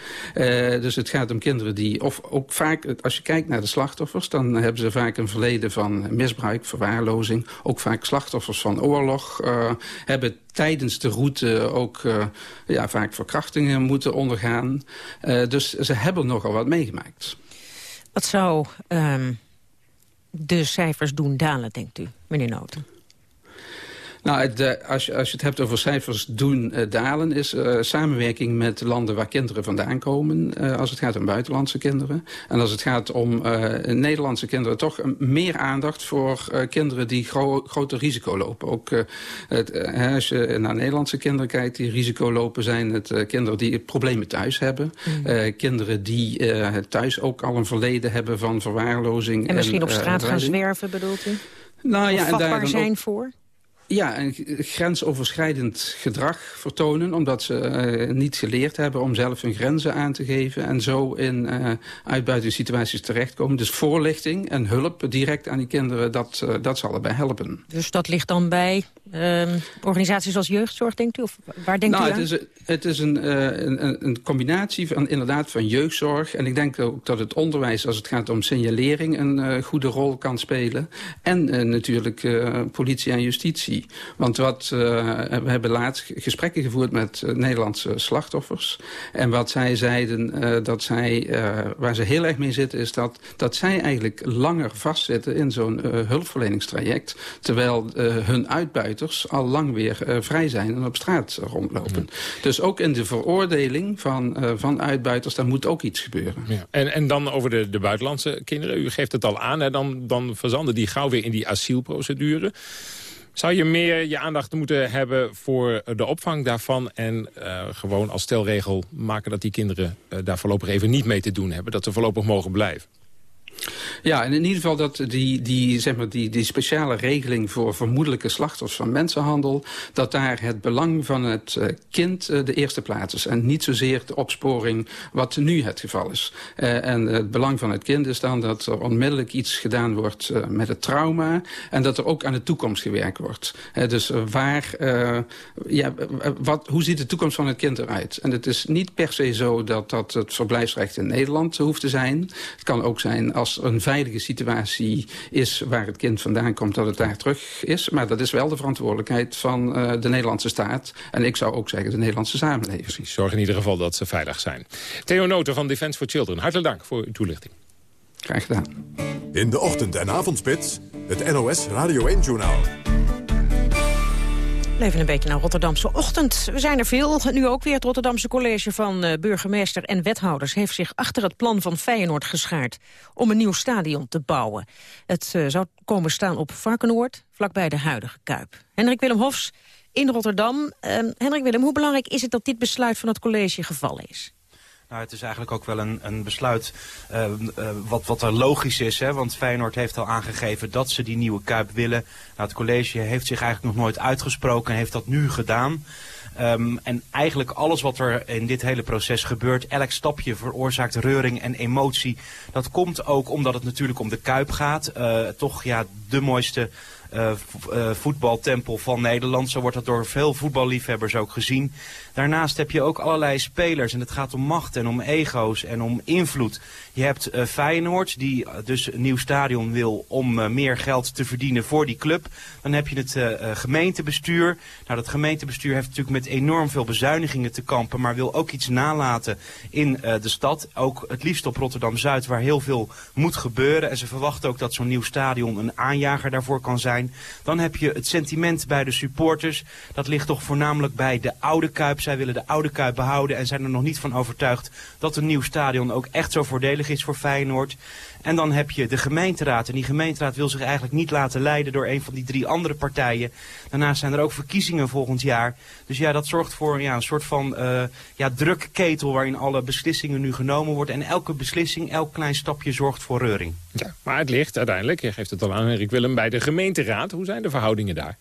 dus het gaat om kinderen die... of ook vaak, als je kijkt naar de slachtoffers... dan hebben ze vaak een verleden van misbruik, verwaarlozing. Ook vaak slachtoffers van oorlog hebben tijdens de route ook uh, ja, vaak verkrachtingen moeten ondergaan. Uh, dus ze hebben nogal wat meegemaakt. Wat zou um, de cijfers doen dalen, denkt u, meneer Noten? Nou, de, als, je, als je het hebt over cijfers doen uh, dalen... is uh, samenwerking met landen waar kinderen vandaan komen... Uh, als het gaat om buitenlandse kinderen. En als het gaat om Nederlandse kinderen... toch meer aandacht voor kinderen die gro groter risico lopen. Ook het, als je naar Nederlandse kinderen kijkt die risico lopen... zijn het kinderen die problemen thuis hebben. Mm. kinderen die thuis ook al een verleden hebben van verwaarlozing. En misschien en, op straat gaan zwerven, bedoelt u? Nou ja, en daar zijn ook, voor? Ja, een grensoverschrijdend gedrag vertonen... omdat ze uh, niet geleerd hebben om zelf hun grenzen aan te geven... en zo in uh, uitbuitingssituaties terechtkomen. Dus voorlichting en hulp direct aan die kinderen, dat, uh, dat zal erbij helpen. Dus dat ligt dan bij ehm, organisaties als jeugdzorg, denkt u? Of waar denkt nou, u aan? Het is, het is een, een, een, combinatie van, inderdaad van jeugdzorg... en ik denk ook dat het onderwijs, als het gaat om signalering... een goede rol kan spelen. En natuurlijk politie en justitie. Want wat, uh, we hebben laatst gesprekken gevoerd met uh, Nederlandse slachtoffers. En wat zij zeiden, uh, dat zij, waar ze heel erg mee zitten... is dat, dat zij eigenlijk langer vastzitten in zo'n hulpverleningstraject... terwijl hun uitbuiters al lang weer vrij zijn en op straat rondlopen. Dus ook in de veroordeling van, van uitbuiters, daar moet ook iets gebeuren. Ja. En, en dan over de, de buitenlandse kinderen. U geeft het al aan, hè? Dan, dan verzanden die gauw weer in die asielprocedure. Zou je meer je aandacht moeten hebben voor de opvang daarvan... en uh, gewoon als stelregel maken dat die kinderen uh, daar voorlopig even niet mee te doen hebben? Dat ze voorlopig mogen blijven? Ja, en in ieder geval dat die, die, zeg maar, die, die speciale regeling voor vermoedelijke slachtoffers van mensenhandel, dat daar het belang van het uh, kind uh, de eerste plaats is. En niet zozeer de opsporing wat nu het geval is. Uh, en het belang van het kind is dan dat er onmiddellijk iets gedaan wordt met het trauma. En dat er ook aan de toekomst gewerkt wordt. dus waar, ja, wat, hoe ziet de toekomst van het kind eruit? En het is niet per se zo dat dat het verblijfsrecht in Nederland hoeft te zijn. Het kan ook zijn als een veilige situatie is waar het kind vandaan komt, dat het daar terug is. Maar dat is wel de verantwoordelijkheid van uh, de Nederlandse staat. En ik zou ook zeggen de Nederlandse samenleving. Precies, zorg in ieder geval dat ze veilig zijn. Theo Noten van Defence for Children, hartelijk dank voor uw toelichting. Graag gedaan. In de ochtend- en avondspits, het NOS Radio 1-journaal. Even een beetje naar Rotterdamse ochtend. We zijn er veel. Nu ook weer het Rotterdamse College van uh, Burgemeester en Wethouders... heeft zich achter het plan van Feyenoord geschaard om een nieuw stadion te bouwen. Het uh, zou komen staan op Varkenoord, vlakbij de huidige Kuip. Hendrik Willem Hofs in Rotterdam. Uh, Hendrik Willem, hoe belangrijk is het dat dit besluit van het college gevallen is? Nou, het is eigenlijk ook wel een, een besluit uh, uh, wat, wat er logisch is. Hè? Want Feyenoord heeft al aangegeven dat ze die nieuwe Kuip willen. Nou, het college heeft zich eigenlijk nog nooit uitgesproken en heeft dat nu gedaan. Um, en eigenlijk alles wat er in dit hele proces gebeurt, elk stapje veroorzaakt reuring en emotie. Dat komt ook omdat het natuurlijk om de Kuip gaat. Uh, toch ja, de mooiste voetbaltempel van Nederland. Zo wordt dat door veel voetballiefhebbers ook gezien. Daarnaast heb je ook allerlei spelers en het gaat om macht en om ego's en om invloed. Je hebt uh, Feyenoord die dus een nieuw stadion wil om uh, meer geld te verdienen voor die club. Dan heb je het gemeentebestuur. Nou, dat gemeentebestuur heeft natuurlijk met enorm veel bezuinigingen te kampen, maar wil ook iets nalaten in de stad. Ook het liefst op Rotterdam-Zuid waar heel veel moet gebeuren. En ze verwachten ook dat zo'n nieuw stadion een aanjager daarvoor kan zijn. Dan heb je het sentiment bij de supporters. Dat ligt toch voornamelijk bij de oude Kuip. Zij willen de oude Kuip behouden en zijn er nog niet van overtuigd dat een nieuw stadion ook echt zo voordelig is voor Feyenoord. En dan heb je de gemeenteraad. En die gemeenteraad wil zich eigenlijk niet laten leiden door een van die drie andere partijen. Daarnaast zijn er ook verkiezingen volgend jaar. Dus ja, dat zorgt voor ja, een soort van uh, ja, drukketel waarin alle beslissingen nu genomen worden. En elke beslissing, elk klein stapje zorgt voor reuring. Ja, maar het ligt uiteindelijk, je geeft het al aan Erik Willem, bij de gemeenteraad. Hoe zijn de verhoudingen daar?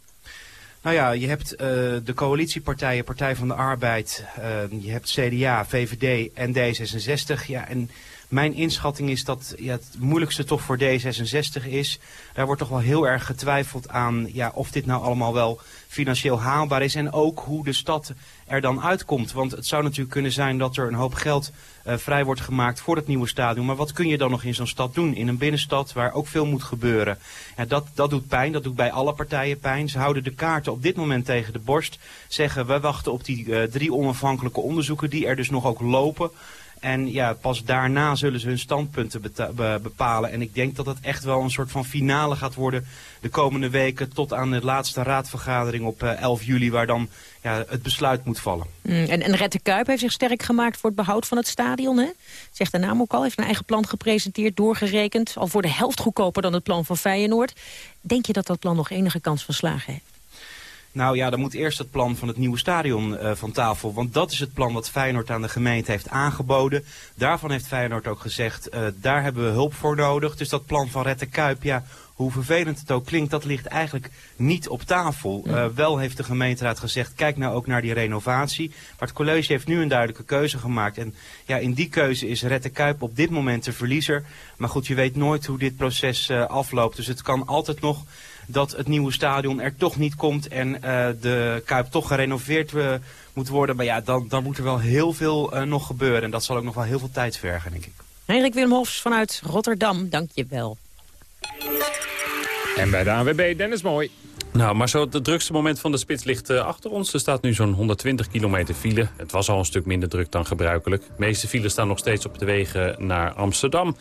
Nou ja, je hebt uh, de coalitiepartijen, Partij van de Arbeid, uh, je hebt CDA, VVD en D66. Ja, en mijn inschatting is dat ja, het moeilijkste toch voor D66 is. Daar wordt toch wel heel erg getwijfeld aan ja, of dit nou allemaal wel financieel haalbaar is. En ook hoe de stad er dan uitkomt. Want het zou natuurlijk kunnen zijn dat er een hoop geld uh, vrij wordt gemaakt voor het nieuwe stadion. Maar wat kun je dan nog in zo'n stad doen? In een binnenstad waar ook veel moet gebeuren. Ja, dat, dat doet pijn, dat doet bij alle partijen pijn. Ze houden de kaarten op dit moment tegen de borst. Zeggen we wachten op die uh, drie onafhankelijke onderzoeken die er dus nog ook lopen. En ja, pas daarna zullen ze hun standpunten be bepalen. En ik denk dat het echt wel een soort van finale gaat worden de komende weken... tot aan de laatste raadvergadering op uh, 11 juli... waar dan ja, het besluit moet vallen. Mm, en, en Red de Kuip heeft zich sterk gemaakt voor het behoud van het stadion. Hè? Zegt de naam ook al, heeft een eigen plan gepresenteerd, doorgerekend. Al voor de helft goedkoper dan het plan van Feyenoord. Denk je dat dat plan nog enige kans van slagen heeft? Nou ja, dan moet eerst het plan van het nieuwe stadion uh, van tafel. Want dat is het plan wat Feyenoord aan de gemeente heeft aangeboden. Daarvan heeft Feyenoord ook gezegd, uh, daar hebben we hulp voor nodig. Dus dat plan van Rette Kuip, ja, hoe vervelend het ook klinkt, dat ligt eigenlijk niet op tafel. Uh, wel heeft de gemeenteraad gezegd, kijk nou ook naar die renovatie. Maar het college heeft nu een duidelijke keuze gemaakt. En ja, in die keuze is Rette Kuip op dit moment de verliezer. Maar goed, je weet nooit hoe dit proces uh, afloopt. Dus het kan altijd nog dat het nieuwe stadion er toch niet komt en uh, de Kuip toch gerenoveerd uh, moet worden. Maar ja, dan, dan moet er wel heel veel uh, nog gebeuren. En dat zal ook nog wel heel veel tijd vergen, denk ik. Henrik Willem Hofs vanuit Rotterdam, dank je wel. En bij de ANWB Dennis Mooi. Nou, maar zo het drukste moment van de spits ligt uh, achter ons. Er staat nu zo'n 120 kilometer file. Het was al een stuk minder druk dan gebruikelijk. De meeste files staan nog steeds op de wegen naar Amsterdam.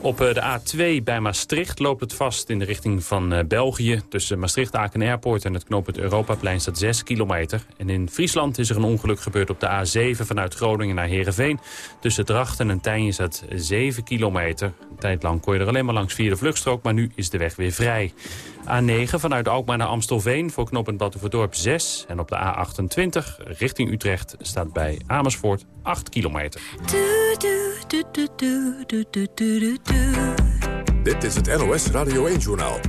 Op uh, de A2 bij Maastricht loopt het vast in de richting van uh, België. Tussen Maastricht-Aken Airport en het knooppunt Europaplein staat 6 kilometer. En in Friesland is er een ongeluk gebeurd op de A7 vanuit Groningen naar Heerenveen. Tussen Drachten en Tijnje staat 7 kilometer. Een tijd lang kon je er alleen maar langs via de vluchtstrook, maar nu is de weg weer vrij. A9 vanuit Alkmaar naar Amstelveen voor knooppunt Batuverdorp 6. En op de A28 richting Utrecht staat bij Amersfoort 8 kilometer. Dit is het NOS Radio 1-journaal.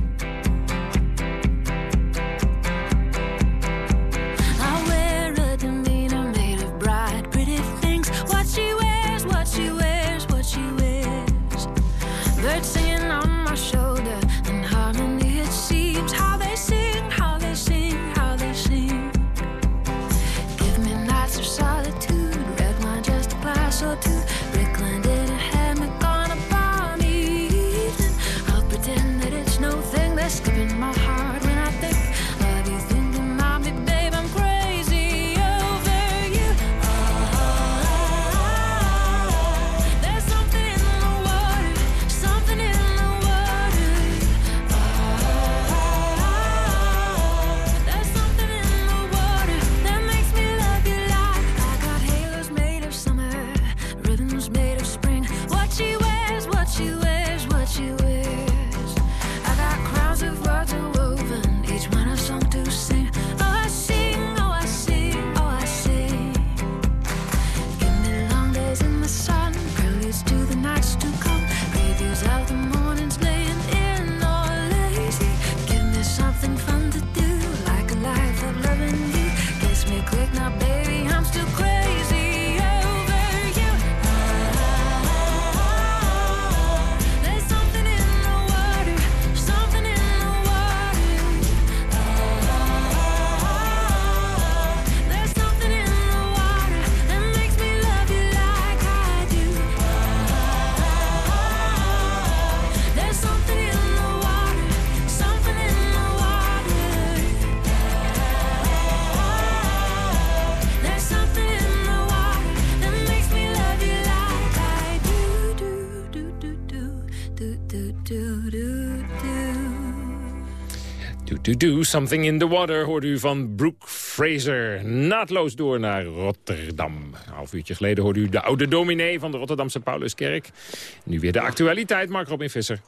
Do, Something in the Water hoorde u van Brooke Fraser. Naadloos door naar Rotterdam. Een half uurtje geleden hoorde u de oude dominee van de Rotterdamse Pauluskerk. Nu weer de actualiteit, Mark Robin Visser.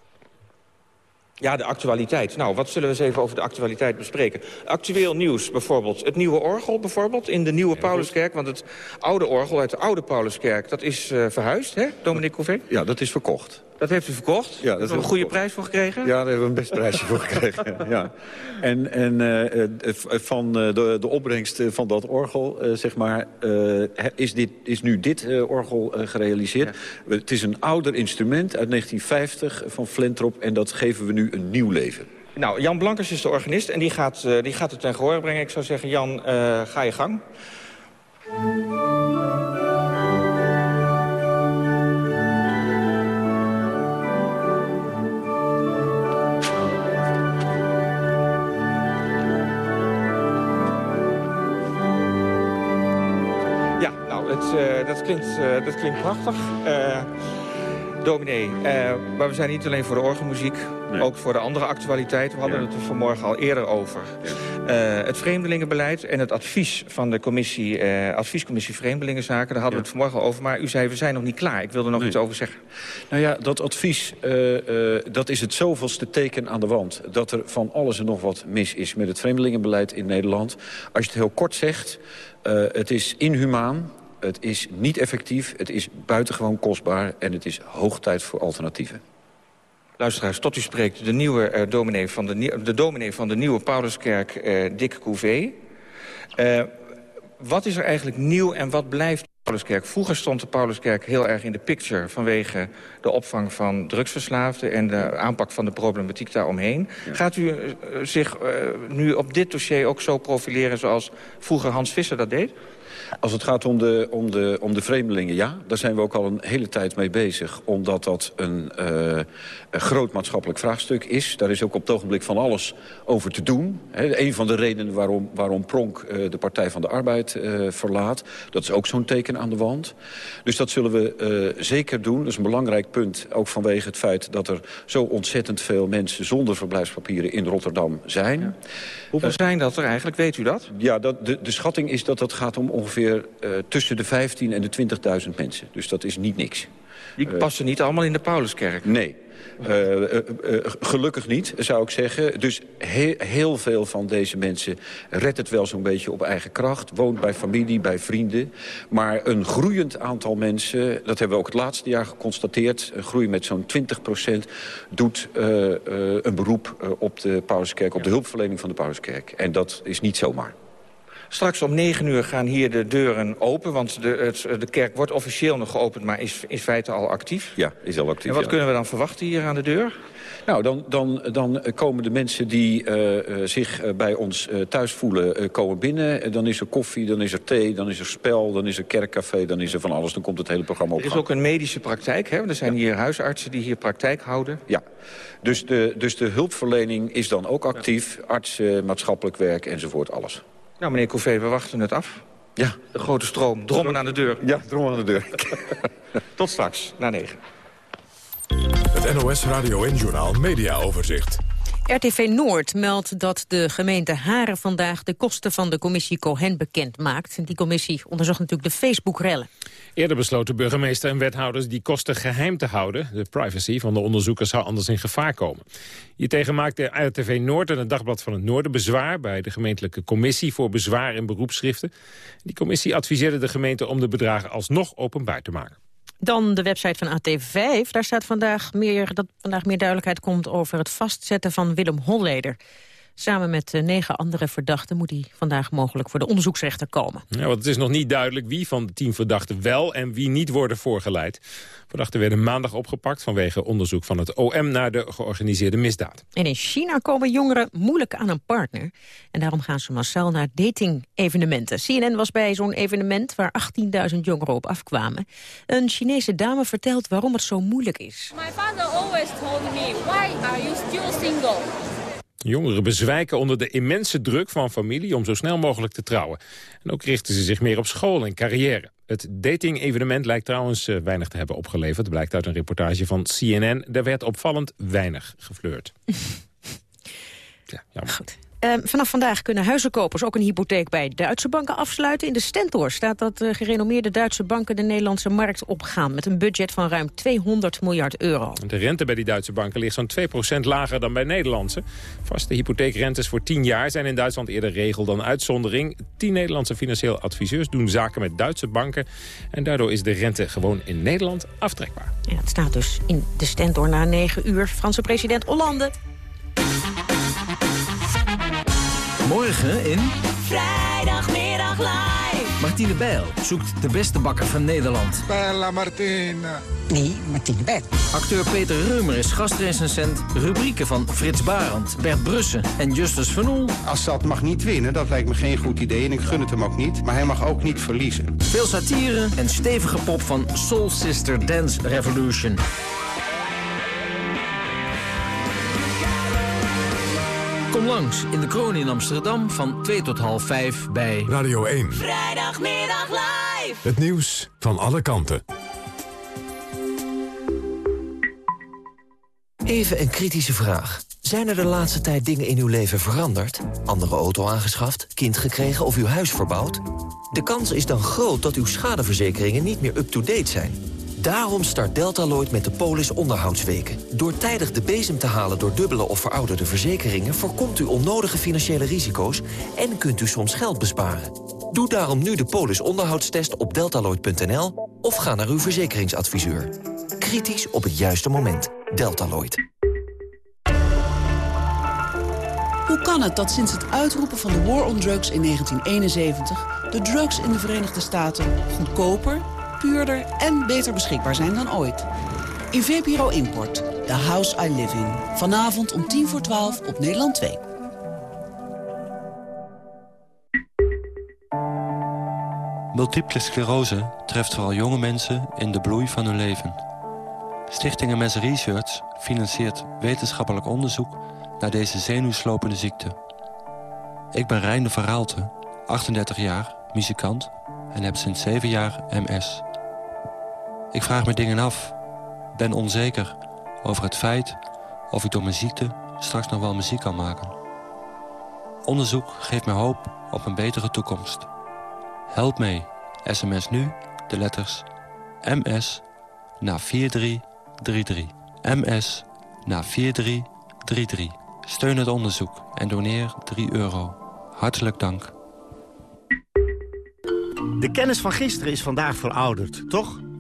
Ja, de actualiteit. Nou, wat zullen we eens even over de actualiteit bespreken? Actueel nieuws bijvoorbeeld. Het nieuwe orgel bijvoorbeeld in de nieuwe Pauluskerk. Want het oude orgel uit de oude Pauluskerk, dat is eh, verhuisd, hè, Dominique Couvet? Ja, dat is verkocht. Dat heeft u verkocht? Ja, dat een goede prijs voor gekregen? Ja, daar hebben we een best prijsje voor gekregen. [LAUGHS] Ja. En, en eh, eh, van eh, de, de opbrengst van dat orgel, eh, zeg maar, eh, is, dit, is nu dit eh, orgel gerealiseerd. Het is een ouder instrument uit 1950 van Flentrop en dat geven we nu een nieuw leven. Nou, Jan Blankers is de organist en die gaat, eh, die gaat het ten gehoor brengen. Ik zou zeggen, Jan, eh, ga je gang. Klinkt, eh, dat klinkt prachtig. Eh, dominee, eh, maar we zijn niet alleen voor de orgelmuziek, ook voor de andere actualiteit. We hadden het er vanmorgen al eerder over. Het vreemdelingenbeleid en het advies van de commissie, adviescommissie Vreemdelingenzaken, daar hadden we het vanmorgen over. Maar u zei, we zijn nog niet klaar. Ik wilde er nog iets over zeggen. Nou ja, dat advies, dat is het zoveelste teken aan de wand. Dat er van alles en nog wat mis is met het vreemdelingenbeleid in Nederland. Als je het heel kort zegt, het is inhumaan, het is niet effectief, het is buitengewoon kostbaar... en het is hoog tijd voor alternatieven. Luisteraars, tot u spreekt de, nieuwe, eh, dominee, van de, de dominee van de nieuwe Pauluskerk, eh, Dick Couvé. Eh, wat is er eigenlijk nieuw en wat blijft de Pauluskerk? Vroeger stond de Pauluskerk heel erg in de picture... vanwege de opvang van drugsverslaafden... en de aanpak van de problematiek daaromheen. Gaat u zich nu op dit dossier ook zo profileren... zoals vroeger Hans Visser dat deed? Als het gaat om de, om, de, om de vreemdelingen, ja. Daar zijn we ook al een hele tijd mee bezig. Omdat dat een, eh, een groot maatschappelijk vraagstuk is. Daar is ook op het ogenblik van alles over te doen. He, een van de redenen waarom, waarom Pronk eh, de Partij van de Arbeid eh, verlaat. Dat is ook zo'n teken aan de wand. Dus dat zullen we zeker doen. Dat is een belangrijk punt. Ook vanwege het feit dat er zo ontzettend veel mensen... zonder verblijfspapieren in Rotterdam zijn. Hoeveel zijn dat er eigenlijk? Weet u dat? Ja, dat, de, de schatting is dat het gaat om ongeveer eh, tussen de 15 en de 20.000 mensen. Dus dat is niet niks. Die passen niet allemaal in de Pauluskerk? Nee. Eh, eh, eh, gelukkig niet, zou ik zeggen. Dus he heel veel van deze mensen redt het wel zo'n beetje op eigen kracht. Woont bij familie, bij vrienden. Maar een groeiend aantal mensen, dat hebben we ook het laatste jaar geconstateerd... een groei met zo'n 20% doet eh, eh, een beroep eh, op de Pauluskerk... op de hulpverlening van de Pauluskerk. En dat is niet zomaar. Straks om 9 uur gaan hier de deuren open, want de, het, de kerk wordt officieel nog geopend, maar is in feite al actief. Ja, is al actief. En wat ja. kunnen we dan verwachten hier aan de deur? Nou, dan, dan, dan komen de mensen die eh, eh, zich eh, bij ons thuis voelen, komen binnen. Dan is er koffie, dan is er thee, dan is er spel, dan is er kerkcafé, dan is er van alles. Dan komt het hele programma op Er is gang. ook een medische praktijk, hè? Er zijn hier huisartsen die hier praktijk houden. Ja, dus de, dus de hulpverlening is dan ook actief. Artsen, maatschappelijk werk enzovoort, alles. Nou, meneer Couvé, we wachten het af. Ja. De grote stroom, drommen aan de deur. Ja, drommen aan de deur. [LAUGHS] Tot straks, na negen. Het NOS Radio en Journaal Media Overzicht. RTV Noord meldt dat de gemeente Haren vandaag de kosten van de commissie Cohen bekend maakt. Die commissie onderzocht natuurlijk de Facebook-rellen. Eerder besloten burgemeester en wethouders die kosten geheim te houden. De privacy van de onderzoekers zou anders in gevaar komen. Hiertegen maakte RTV Noord en het Dagblad van het Noorden bezwaar... bij de gemeentelijke commissie voor bezwaar en beroepsschriften. Die commissie adviseerde de gemeente om de bedragen alsnog openbaar te maken. Dan de website van AT5. Daar staat vandaag meer, dat vandaag meer duidelijkheid komt over het vastzetten van Willem Holleder. Samen met eh, negen andere verdachten moet hij vandaag mogelijk voor de onderzoeksrechter komen. Ja, want het is nog niet duidelijk wie van de tien verdachten wel en wie niet worden voorgeleid. Verdachten werden maandag opgepakt vanwege onderzoek van het OM naar de georganiseerde misdaad. En in China komen jongeren moeilijk aan een partner. En daarom gaan ze massaal naar dating-evenementen. CNN was bij zo'n evenement waar 18.000 jongeren op afkwamen. Een Chinese dame vertelt waarom het zo moeilijk is. My father always told me, why are you still single? Jongeren bezwijken onder de immense druk van familie om zo snel mogelijk te trouwen. En ook richten ze zich meer op school en carrière. Het dating-evenement lijkt trouwens eh, weinig te hebben opgeleverd. blijkt uit een reportage van CNN. Er werd opvallend weinig geflirt. [LAUGHS] ja, jammer. Goed. Uh, vanaf vandaag kunnen huizenkopers ook een hypotheek bij Duitse banken afsluiten. In de Stentor staat dat uh, gerenommeerde Duitse banken de Nederlandse markt opgaan... met een budget van ruim 200 miljard euro. De rente bij die Duitse banken ligt zo'n 2% lager dan bij Nederlandse. Vaste hypotheekrentes voor 10 jaar zijn in Duitsland eerder regel dan uitzondering. 10 Nederlandse financieel adviseurs doen zaken met Duitse banken. En daardoor is de rente gewoon in Nederland aftrekbaar. Ja, het staat dus in de Stentor na 9 uur. Franse president Hollande Morgen in... Vrijdagmiddag live. Martine Bijl zoekt de beste bakker van Nederland. Bella Martina. Nee, Martine Bijl. Acteur Peter Reumer is gastrecensent. Rubrieken van Frits Barend, Bert Brussen en Justus Van Oel. Assad mag niet winnen, dat lijkt me geen goed idee en ik gun het hem ook niet. Maar hij mag ook niet verliezen. Veel satire en stevige pop van Soul Sister Dance Revolution. Kom langs in de kroon in Amsterdam van 2 tot half 5 bij Radio 1. Vrijdagmiddag live. Het nieuws van alle kanten. Even een kritische vraag. Zijn er de laatste tijd dingen in uw leven veranderd? Andere auto aangeschaft, kind gekregen of uw huis verbouwd? De kans is dan groot dat uw schadeverzekeringen niet meer up-to-date zijn. Daarom start Deltaloid met de Polis onderhoudsweken. Door tijdig de bezem te halen door dubbele of verouderde verzekeringen... voorkomt u onnodige financiële risico's en kunt u soms geld besparen. Doe daarom nu de Polis onderhoudstest op deltaloid.nl... of ga naar uw verzekeringsadviseur. Kritisch op het juiste moment. Deltaloid. Hoe kan het dat sinds het uitroepen van de War on Drugs in 1971... de drugs in de Verenigde Staten goedkoper puurder en beter beschikbaar zijn dan ooit. In VPRO Import, The House I Live In. Vanavond om tien voor twaalf op Nederland 2. Multiple sclerose treft vooral jonge mensen in de bloei van hun leven. Stichting MS Research financiert wetenschappelijk onderzoek naar deze zenuwslopende ziekte. Ik ben Reinde Verhaalte, 38 jaar, muzikant en heb sinds 7 jaar MS. Ik vraag me dingen af, ben onzeker over het feit of ik door mijn ziekte straks nog wel muziek kan maken. Onderzoek geeft me hoop op een betere toekomst. Help mee, sms nu de letters MS naar 4333. MS naar 4333. Steun het onderzoek en doneer 3 euro. Hartelijk dank. De kennis van gisteren is vandaag verouderd, toch?